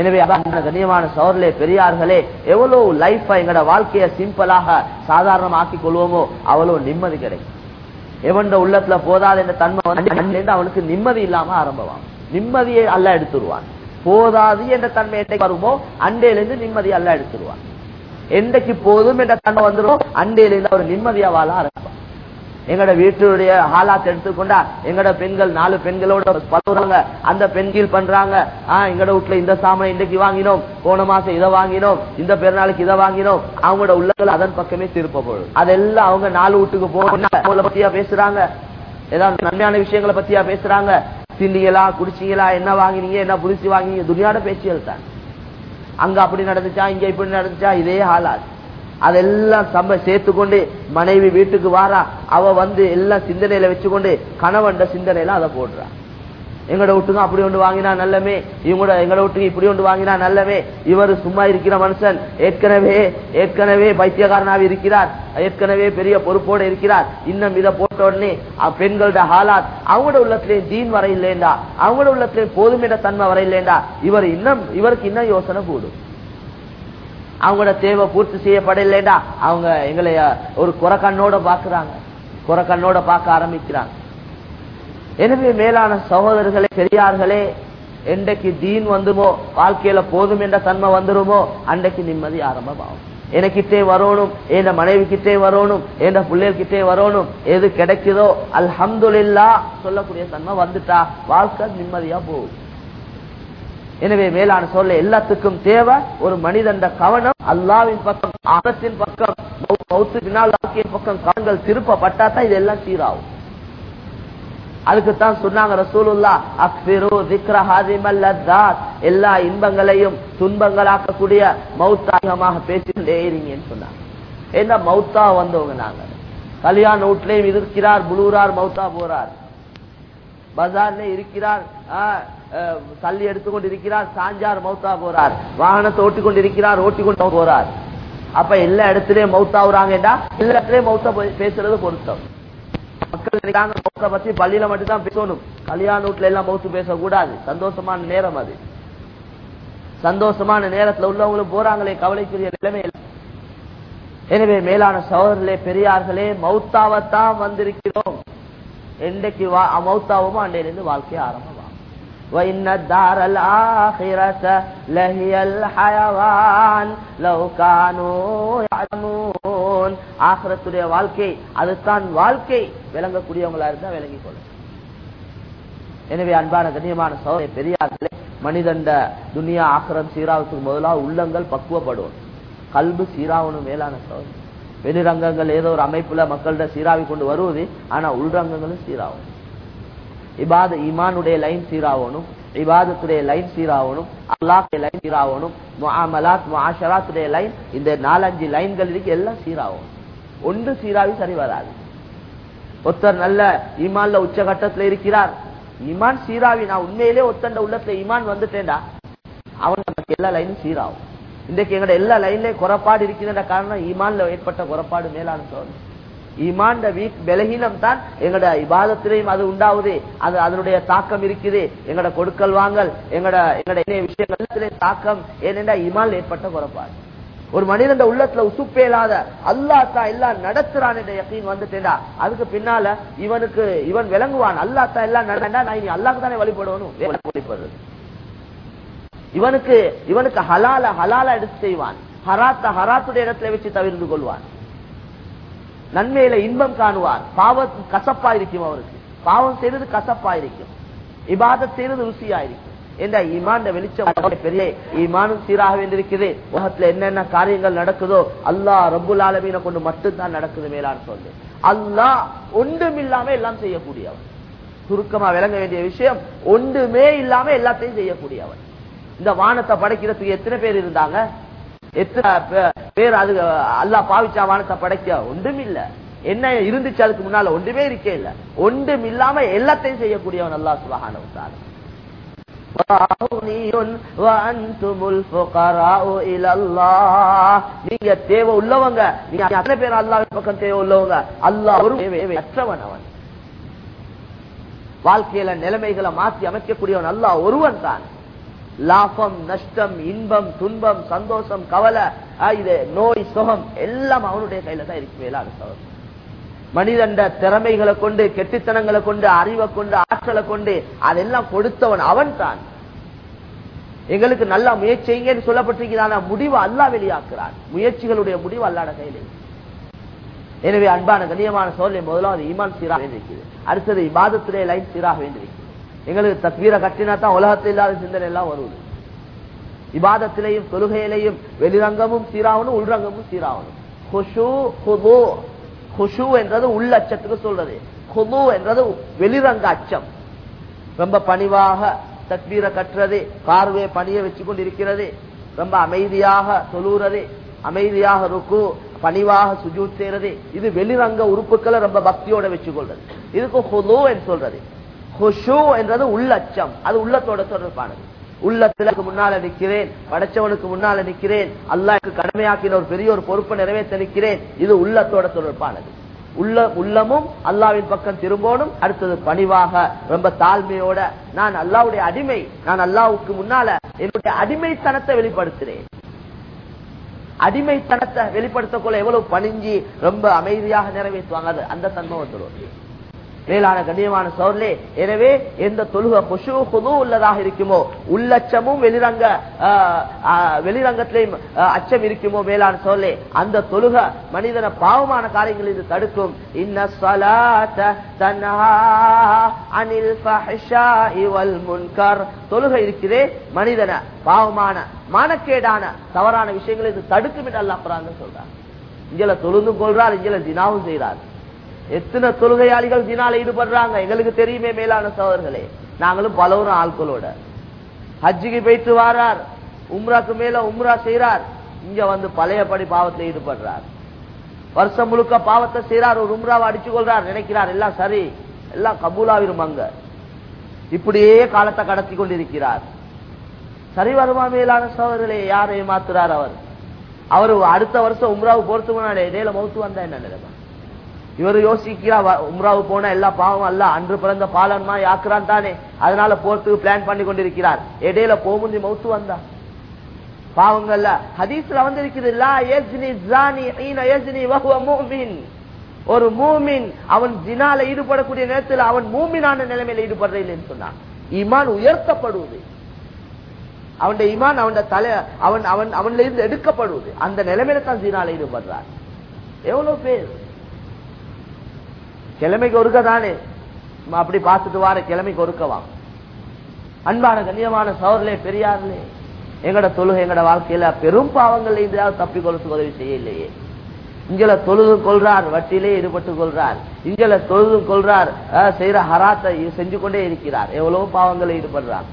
எனவே கண்ணியமான சோர்லே பெரியார்களே எவ்வளவு லைஃப் எங்களோட வாழ்க்கைய சிம்பிளாக சாதாரணமா ஆக்கிக் கொள்வோமோ அவ்வளவு நிம்மதி கிடைக்கும். எவன் உள்ளத்துல போதாது என்ற தன்மை அவனுக்கு நிம்மதி இல்லாம ஆரம்பமாகும். நிம்மதியை அல்ல எடுத்துருவான். போதாது என்ற தன்மை என்னைக்கு வருமோ அண்டையிலிருந்து நிம்மதி அல்ல எடுத்துருவான். என்றைக்கு போதும் என்ற தன்மை வந்துடும் அண்டையிலிருந்து அவர் நிம்மதியா வாழ ஆரம்பிப்பான் எங்கட வீட்டுடைய ஹாலாத் எடுத்துக்கொண்டா எங்கட பெண்கள் நாலு பெண்களோட பழகுறாங்க அந்த பெண்கள் பண்றாங்க. ஆஹ் எங்கட வீட்டுல இந்த சாமான் இன்றைக்கு வாங்கினோம் போன மாசம் இதை வாங்கினோம் இந்த பெருநாளுக்கு இதை வாங்கினோம். அவங்களோட உள்ளங்கள் அதன் பக்கமே திருப்பப்படும் அதெல்லாம் அவங்க நாலு வீட்டுக்கு போக பத்தியா பேசுறாங்க? ஏதாவது நன்மையான விஷயங்களை பத்தியா பேசுறாங்க? திண்டீங்களா குடிச்சீங்களா என்ன வாங்கினீங்க என்ன புடிச்சு வாங்கினீங்க? துணியாட பேச்சுகள் தான் அங்க அப்படி நடந்துச்சா இங்க இப்படி நடந்துச்சா? இதே ஹாலாது. அதெல்லாம் சம்ப சேர்த்துக்கொண்டு மனைவி வீட்டுக்கு வாரா. அவ வந்து எல்லாம் சிந்தனையில வச்சுக்கொண்டு கணவன்ட சிந்தனையில அதை போடுறா. எங்கட வீட்டுக்கு அப்படி ஒன்று வாங்கினா நல்லமே. இவங்களோட எங்கட வீட்டுக்கு இப்படி ஒன்று வாங்கினா நல்லமே. இவர் சும்மா இருக்கிற மனுஷன். ஏற்கனவே ஏற்கனவே பைத்தியகாரனாக இருக்கிறார். ஏற்கனவே பெரிய பொறுப்போடு இருக்கிறார். இன்னும் இதை போட்ட உடனே பெண்களோட ஹாலாத் அவங்களோட உள்ளத்திலே தீன் வர இல்லைண்டா அவங்களோட உள்ளத்திலே போதுமிட தன்மை வர இல்லைண்டா இவர் இன்னும் இவருக்கு இன்னும் யோசனை கூடும். அவங்களோட தேவை பூர்த்தி செய்யப்படலைன்னா அவங்க எங்களை ஒரு குறை கண்ணோட பாக்குறாங்க குறை கண்ணோட பார்க்க ஆரம்பிக்கிறாங்க. எனவே மேலான சகோதரர்களே பெரியார்களே என்றைக்கு தீன் வந்துமோ வாழ்க்கையில போதும் என்ற தன்மை வந்துருமோ அன்றைக்கு நிம்மதி ஆரம்பமாகும். எனக்கிட்டே வரணும் என் மனைவி கிட்டே வரணும் என் பிள்ளைகிட்டே வரணும் எது கிடைக்குதோ அல்ஹம்துல்லா சொல்லக்கூடிய தன்மை வந்துட்டா வாழ்க்கை நிம்மதியா போகும். எனவே மேலான சொல்ல எல்லாத்துக்கும் தேவை ஒரு மனிதன் கவனம் அல்லாவின் பக்கம் ஆகத்தின் பக்கம் வாழ்க்கையின் பக்கம் கவனங்கள் திருப்பப்பட்டாதான் இதெல்லாம் சீராகும். அதுக்குத்தான் சொன்னாங்க ரசூலுல்லா அக்பிரு திக்ர எல்லா இன்பங்களையும் துன்பங்களாக்கக்கூடிய மௌத்தாகமாக பேசிக்கொண்டே இருங்கன்னு சொன்னாங்க. என்ன மௌத்தா வந்தவங்க நாங்க. கல்யாண வீட்லயும் இருக்கிறார் புளூரார் மௌத்தா போறார். பஜார்ல இருக்கிறார். தள்ளி எடுத்துக்கொண்டு இருக்கிறார் சாஞ்சார் மௌத்தா போறார். வாகனத்தை ஓட்டிக்கொண்டிருக்கிறார் ஓட்டிக்கொண்டு போறார். அப்ப எல்லா இடத்துலயும் மௌத்தாவுறாங்கடா எல்லா இடத்துலயும் மௌத்தா பேசுறது பொருத்தம். மக்கள் நினைக்கிறாங்க மௌத்த பத்தி பள்ளியில மட்டும்தான் பேசணும். கல்யாண வீட்டுல எல்லாம் மௌத்து பேசக்கூடாது. சந்தோஷமான நேரம் அது. சந்தோஷமான நேரத்துல உள்ளவங்களும் போறாங்களே கவலைக்குரிய நிலைமை எனவே மேலான சகோதரர்களே பெரியார்களே மௌத்தாவத்தான் வந்திருக்கிறோம். என்றைக்கு மௌத்தாவும்? அன்றையிலிருந்து வாழ்க்கையை ஆரம்பம். وإن الدار வாழ்க்கை அதுதான் வாழ்க்கை. விளங்கக்கூடியவங்களா இருந்தா விளங்கி கொள்ளும் எனவே அன்பான கண்ணியமான சோதனை பெரியார்களே மனிதண்ட துனியா ஆக்கிரம் சீராவத்துக்கு முதலாக உள்ளங்கள் பக்குவப்படும் கல்பு சீராவனும் மேலான சோதனை வெளிரங்கங்கள் ஏதோ ஒரு அமைப்புல மக்கள்கிட்ட சீராவி கொண்டு வருவது ஆனா உள்ரங்கங்களும் சீராகும். இபாத ஈமானுடைய லைன் சீராகணும் இபாதத்துடைய லைன் சீராகணும் அல்லாத்துடைய லைன் சீராகணும் முஆமலாத் முஆஷராத்துடைய லைன் இந்த நாலஞ்சு லைன்கள் இருக்கு எல்லாம் சீராகும் ஒன்று சீராவி சரி வராது. ஒருத்தர் நல்ல ஈமான்ல உச்சகட்டத்துல இருக்கிறார். ஈமான் சீராவி நான் உண்மையிலே ஒத்தண்ட உள்ளத்துல ஈமான் வந்துட்டேன்டா அவன் நமக்கு எல்லா லைனும் சீராகும். இன்றைக்கு எங்களோட எல்லா லைன்லயும் குறைபாடு இருக்குதுன்ற காரணம் ஈமான்ல ஏற்பட்ட குறைபாடு மேலான சோதனை. ஈமான் வீக் பலகீனம் தான் எங்கட இபாதத்திலையும் அது உண்டாவது. அது அதனுடைய தாக்கம் இருக்குது. எங்கட கொடுக்கல் வாங்கல் எங்கட எங்கட விஷயங்கள் தாக்கம். ஏனென்றா இமால் ஏற்பட்ட குறைபாடு. ஒரு மனிதன் உள்ளத்துல உசுப்பே இல்லாத அல்லா தா எல்லாம் நடத்துறான் என்ற யக்கீன் வந்துட்டேடா அதுக்கு பின்னால இவனுக்கு இவன் விளங்குவான் அல்லா தா எல்லாம் நடந்தா நான் இனி அல்லாக்கு தானே வழிபடணும் வழிபடுறது இவனுக்கு இவனுக்கு ஹலால ஹலால எடுத்து செய்வான். ஹராத்த ஹராத்துடைய இடத்துல வச்சு தவிர்த்து கொள்வான். நன்மையில இன்பம் காணுவார். பாவம் கசப்பா இருக்கும் அவருக்கு. பாவம் செய்யறது கசப்பா இருக்கும் இபாதத் செய்யறது ருசியா இருக்கும் என்ற ஈமான் வெளிச்சம் பெரிய ஈமானும் சீராக வேண்டியிருக்குது உலகத்துல என்னென்ன காரியங்கள் நடக்குதோ அல்லாஹ் ரபுல் ஆலமீனை கொண்டு மட்டும்தான் நடக்குது மேலான்னு சொல்லு. அல்லாஹ் ஒன்றும் இல்லாம எல்லாம் செய்யக்கூடியவன். சுருக்கமா விளங்க வேண்டிய விஷயம் ஒன்றுமே இல்லாம எல்லாத்தையும் செய்யக்கூடியவன். இந்த வானத்தை படைக்கிறதுக்கு எத்தனை பேர் இருந்தாங்க? எத்தனை பேர் அது அல்லா பாவிச்சா வானத்தை படைக்க ஒன்றும் இல்ல என்ன இருந்துச்சு அதுக்கு முன்னால ஒன்றுமே இருக்கே இல்ல. ஒன்றும் இல்லாம எல்லாத்தையும் செய்யக்கூடியவன் அல்லா சுபகான நீங்க தேவை உள்ளவங்க. நீங்க அத்தனை பேர் அல்லா பக்கம் தேவை உள்ளவங்க. அல்லா ஒரு அற்றவன் அவன். வாழ்க்கையில நிலைமைகளை மாற்றி அமைக்கக்கூடியவன் அல்லா ஒருவன் தான். லாபம் நஷ்டம் இன்பம் துன்பம் சந்தோஷம் கவலை இது நோய் சுகம் எல்லாம் அவனுடைய கையில தான் இருக்கு மேலான சகோதரன் மனிதண்ட திறமைகளை கொண்டு கெட்டித்தனங்களை கொண்டு அறிவை கொண்டு ஆற்றலை கொண்டு அதெல்லாம் கொடுத்தவன் அவன் தான். எங்களுக்கு நல்லா முயற்சிங்கன்னு சொல்லப்பட்டிருக்கிறான முடிவு அல்லா வெளியாக்குறான். முயற்சிகளுடைய முடிவு அல்லாட கையிலே எனவே அன்பான கண்ணியமான சோழலை முதலாவது ஈமான் சீராக வேண்டியிருக்கிறது. அடுத்தது இபாதத்திலே லைன் சீராக வேண்டியிருக்கிறது. எங்களுக்கு தக்வீரை கட்டினா தான் உலகத்தில் இல்லாத சிந்தனை எல்லாம் வருவது இபாதத்திலையும் தொழுகையிலையும் வெளிரங்கமும் சீராகணும் உள்ரங்கமும் சீராகணும். குஷு என்றது உள்ளச்சத்துக்கு சொல்றது. குது என்றது வெளிரங்க அச்சம். ரொம்ப பணிவாக தக்வீரை கட்டுறது பார்வையை பணிய வச்சு கொண்டு இருக்கிறது. ரொம்ப அமைதியாக தொழுறது அமைதியாக ருக்கு பணிவாக சுஜூத் செய்யறது இது வெளிரங்க உறுப்புகளை ரொம்ப பக்தியோட வச்சுக்கொள்றது. இதுக்கு ஹுது என்று சொல்றது. ஹுஷு என்றது உள்ளச்சம். அது உள்ளத்தோட தொடர்பானது. உள்ளத்திற்கு முன்னால நிற்கிறேன் படைச்சவனுக்கு முன்னால நிற்கிறேன் அல்லாஹ்க்கு கடமையாக்கின ஒரு பெரிய ஒரு பொறுப்பை நிறைவேற்ற நிற்கிறேன் இது உள்ளத்தோட தொடர்பானது. உள்ள உள்ளமும் அல்லாவின் பக்கம் திரும்பணும். அடுத்தது பணிவாக ரொம்ப தாழ்மையோட நான் அல்லாவுடைய அடிமை நான் அல்லாவுக்கு முன்னால என்னுடைய அடிமைத்தனத்தை வெளிப்படுத்துறேன். அடிமைத்தனத்தை வெளிப்படுத்தக்குள்ள எவ்வளவு பணிஞ்சு ரொம்ப அமைதியாக நிறைவேற்றுவாங்க. அது அந்த தன்மை மேலான கண்ணியமான சோர்லே எனவே எந்த தொழுக கொசு குது உள்ளதாக இருக்குமோ உள்ளச்சமும் வெளிரங்க ஆஹ், வெளிரங்கத்திலையும் அச்சம் இருக்குமோ மேலான சோர்லே அந்த தொழுக மனிதன பாவமான காரியங்கள் இது தடுக்கும். இன்ன ஸலாத்த தன்ஹா அனில் முன்கர். தொழுகை இருக்கிறே மனிதன பாவமான மானக்கேடான தவறான விஷயங்களை இது தடுக்கும் என்று அல்லாஹ் சொல்றார் இங்கே தொழுந்து கொள்றார் இங்கே தினாவும் செய்கிறார். எத்தனை தொழுகையாளிகள் தினால ஈடுபடுறாங்க? எங்களுக்கு தெரியுமே மேலான சோதர்களே நாங்களும் பலவரும் ஆட்களோட. ஹஜ்ஜுக்கு போயிட்டு வாரார். உம்ராக்கு மேல உம்ரா செய்யறார் இங்க வந்து பழையபடி பாவத்தில் ஈடுபடுறார். வருஷம் முழுக்க பாவத்தை செய்யறார் ஒரு உம்ராவை அடிச்சு கொள்றார் நினைக்கிறார் எல்லாம் சரி. எல்லாம் கபூலாவிரும் அங்க. இப்படியே காலத்தை கடத்தி கொண்டிருக்கிறார். சரி வருமா மேலான சோதர்களே யாரை மாத்துறார் அவர். அவர் அடுத்த வருஷம் உம்ராவு பொறுத்து முன்னாடி இடையில மௌத்து வந்தா என்ன நிலைமை? இவரு யோசிக்கிறா வ- உம்ராவு போனா எல்லா பாவம் அல்ல அன்று பிறந்த பாலன்மா யாக்குறான் தானே. அதனால போறதுக்கு பிளான் பண்ணி கொண்டிருக்கிறார். இடையில போமுந்தி மௌத்து வந்தா. பாவங்கள்ல ஹதீஸ்ல வந்து ஜானி வஹுவ ஒரு மூமின் அவன் ஜினால ஈடுபடக்கூடிய நேரத்தில் அவன் மூமினான நிலைமையில ஈடுபடுறதில்லைன்னு சொன்னான். இமான் உயர்த்தப்படுவது. அவனுடைய இமான் அவன் தலை அவன் அவன் அவன்ல இருந்து எடுக்கப்படுவது. அந்த நிலைமையில தான் ஜினால ஈடுபடுறான் எவ்வளவு பேர்? கிழமைக்கு ஒருக்க தானே? அப்படி பார்த்துட்டு வார கிழமைக்கு ஒருக்கவா? அன்பான கண்ணியமான சோர்லே பெரியார்லே எங்கட தொழுகை எங்கட வாழ்க்கையில பெரும் பாவங்கள் இந்தியாவது தப்பி கொள்றதுக்கு உதவி செய்யலையே. இங்கல தொழுது கொள்றார் வட்டியிலே ஈடுபட்டு கொள்றார். இங்கல தொழுது கொள்றார் செய்யற ஹராத்தை செஞ்சு கொண்டே இருக்கிறார். எவ்வளவு பாவங்களை ஈடுபடுறார்.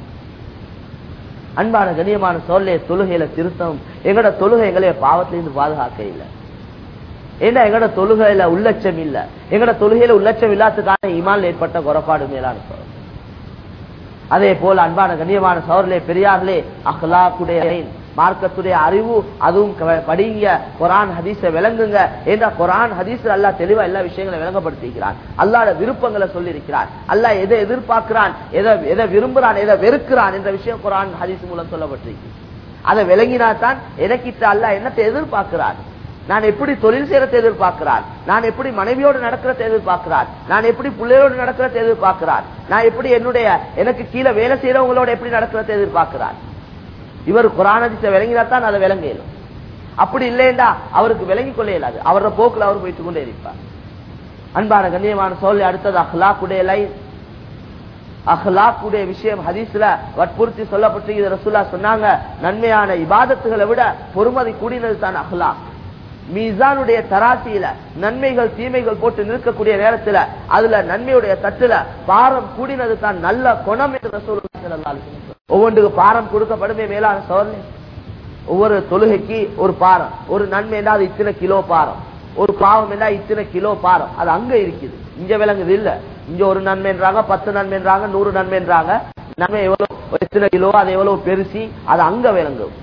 அன்பான கண்ணியமான சொல்லே தொழுகையில திருத்தம். எங்கட தொழுகை எங்களைய பாவத்திலிருந்து பாதுகாக்க இல்லை. ஏன்னா எங்கட தொழுகையில உள்ளட்சம் இல்ல? எங்கட தொழுகையில உள்ளட்சம் இல்லாததுக்கான இமான் ஏற்பட்ட குறப்பாடு மேலான சோழர் அதே போல அன்பான கண்ணியமான சோழர்களே பெரியார்களே அஹ்லாக்குடைய மார்க்கத்துடைய அறிவு அதுவும் க- படிங்க. குரான் ஹதீஸை விளங்குங்க. ஏன்னா குரான் ஹதீஸ்ல அல்லாஹ் தெளிவா எல்லா விஷயங்களை விளங்கப்படுத்திக்கிறான். அல்லாட விருப்பங்களை சொல்லியிருக்கிறான். அல்லா எதை எதிர்பார்க்கிறான் எதை எதை விரும்புறான் எதை வெறுக்கிறான் என்ற விஷயம் குரான் ஹதீஸ் மூலம் சொல்லப்பட்டிருக்கு. அதை விளங்கினா தான் எனக்கிட்ட அல்லாஹ் என்னத்தை எதிர்பார்க்கிறான்? நான் எப்படி தொழில் செய்யறதை எதிர்பார்க்கிறார்? நான் எப்படி மனைவியோடு நடக்கிறத எதிர்பார்க்கிறார்? நான் எப்படி பிள்ளையோடு நடக்கிறத எதிர்பார்க்கிறார்? நான் எப்படி என்னுடைய எனக்கு கீழே வேலை செய்யறவங்களோட எப்படி நடக்கிறத எதிர்பார்க்கிறார்? இவர் குரானதிசை விளங்கினா தான் அதை விளங்கலும் அப்படி இல்லைண்டா அவருக்கு விளங்கிக் கொள்ள இயலாது. அவரோட போக்குல அவர் போயிட்டு கொண்டே இருப்பார். அன்பான கண்ணியமான சோழி அடுத்தது அஹ்லாக்குடைய லைன். அஹ்லாக்குடைய விஷயம் ஹதீஸ்ல வற்புறுத்தி சொல்லப்பட்டு இது ரசூல்லா சொன்னாங்க நன்மையான இபாதத்துகளை விட பொறுமதி கூடினது தான் அஹ்லாக். மீசானுடைய தராசியில நன்மைகள் தீமைகள் போட்டு நிற்கக்கூடிய நேரத்துல அதுல நன்மையுடைய தட்டுல பாரம் கூடினது தான் நல்ல குணம் என்று ரசூலுல்லாஹி ஒவ்வொன்றுக்கு பாரம் கொடுக்கப்படுமே மேலான சோழனை ஒவ்வொரு தொழுகைக்கு ஒரு பாரம். ஒரு நன்மை என்றா அது இத்தனை கிலோ பாரம். ஒரு பாவம் என்றா இத்தனை கிலோ பாரம். அது அங்க இருக்குது. இங்க விளங்குது இல்ல. இங்க ஒரு நன்மைன்றாங்க பத்து நன்மைன்றாங்க நூறு நன்மைன்றாங்க நன்மை எவ்வளவு எத்தனை இத்தனை கிலோ அது எவ்வளவு பெருசி? அது அங்க விளங்கும்.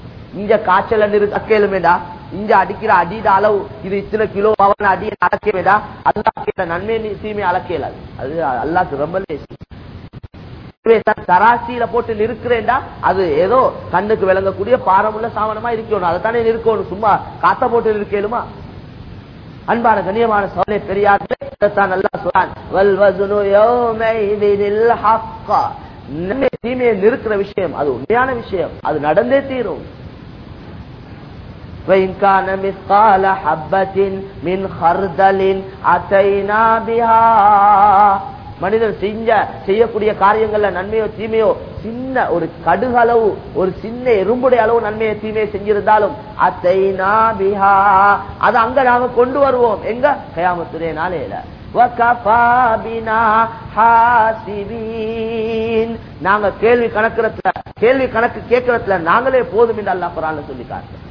இங்க காய்ச்சல் அக்கையிலுமேடா இங்க அடிக்கிற அடியிட அளவு இது இத்தனை கிலோ பவன் அடி அளக்கவேடா அல்லா நன்மை தீமை அளக்கலாது அது அல்லாக்கு ரொம்ப தராசியில போட்டு நிற்கிறேன்டா. அது ஏதோ கண்ணுக்கு விளங்கக்கூடிய பாரமுள்ள சாமனமா இருக்கணும். அதைத்தானே நிற்கணும். சும்மா காத்த போட்டு இருக்கலுமா அன்பான கண்ணியமான சோலை பெரியார்களே தான் நல்லா சொல்றான். தீமையை நிறுக்கிற விஷயம் அது உண்மையான விஷயம். அது நடந்தே தீரும். وإن كان مثقال حبة من خردل أتينا بها மனிதன் செஞ்ச செய்யக்கூடிய காரியங்கள்ல நன்மையோ தீமையோ சின்ன ஒரு கடுகளவு ஒரு சின்ன எறும்புடைய அளவு நன்மையை தீமையை செஞ்சிருந்தாலும் அத்தை பிஹா அதை அங்க நாங்க கொண்டு வருவோம் எங்க கயாமத்துடைய நாளையில وَكَفَى بِنَا حَاسِبِينَ. நாங்க கேள்வி கணக்குறதுல கேள்வி கணக்கு கேட்கறதுல நாங்களே போதும் என்று அல்லாஹ் குரான்ல சொல்லி காட்டுறோம்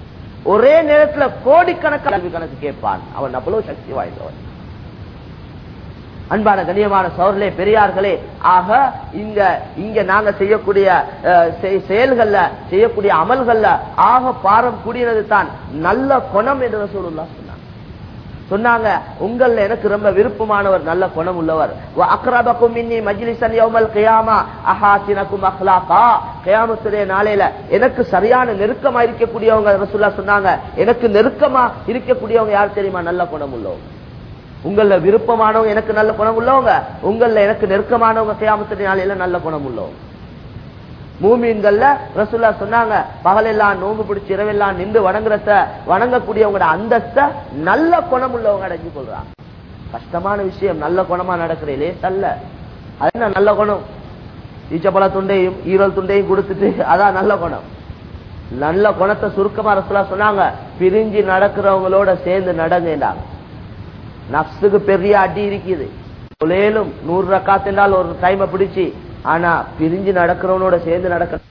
ஒரே நேரத்துல கோடிக்கணக்கான கணக்கு கேட்பான். அவன் அவ்வளவு சக்தி வாய்ந்தவன். அன்பான கண்ணியமான சோர்களே பெரியார்களே ஆக இங்க இங்க நாங்க செய்யக்கூடிய அஹ், செய்- செயல்கள்ல செய்யக்கூடிய அமல்கள்ல ஆக பாரம் கூடியது தான் நல்ல குணம் என்று ரசூலுல்லாஹ் சொன்னாங்க சொன்னாங்க உங்கள்ல எனக்கு ரொம்ப விருப்பமானவர் நல்ல குணம் உள்ளவர். அக்ரபக்கும் மின்னி மஜ்லிசன் யௌமல் கியாமா அஹாசினக்கும் அஹ்லாக்கா கியாமத்துடைய நாளையில எனக்கு சரியான நெருக்கமா இருக்கக்கூடியவங்க ரசூலுல்லாஹ் சொன்னாங்க. எனக்கு நெருக்கமா இருக்கக்கூடியவங்க யார் தெரியுமா? நல்ல குணம் உள்ளவங்க. உங்கள விருப்பமானவங்க எனக்கு நல்ல குணம் உள்ளவங்க உங்கள எனக்கு நெருக்கமானவங்க கியாமத்து நாளையில நல்ல குணம் உள்ளவங்க. மூமீன்கள்ல ரசுல்லா சொன்னாங்க பகலெல்லாம் நோம்பு பிடிச்சி இரவெல்லாம் நின்று வணங்குறத வணங்கக்கூடியவங்களோட அந்தஸ்த நல்ல குணம் உள்ளவங்க அடைஞ்சு கொள்றாங்க. கஷ்டமான விஷயம் நல்ல குணமா நடக்கிறீங்களே தல்ல அது என்ன நல்ல குணம்? ஈச்சப்பழ துண்டையும் ஈரல் துண்டையும் கொடுத்துட்டு அதான் நல்ல குணம். நல்ல குணத்தை சுருக்கமா ரசுல்லா சொன்னாங்க பிரிஞ்சு நடக்கிறவங்களோட சேர்ந்து நடங்கண்டாங்க. நப்சுக்கு பெரிய அடி இருக்குது. நூறு ரக்காத்தினால் ஒரு டைமை பிடிச்சி ஆனா பிரிஞ்சு நடக்கிறவனோட சேர்ந்து நடக்க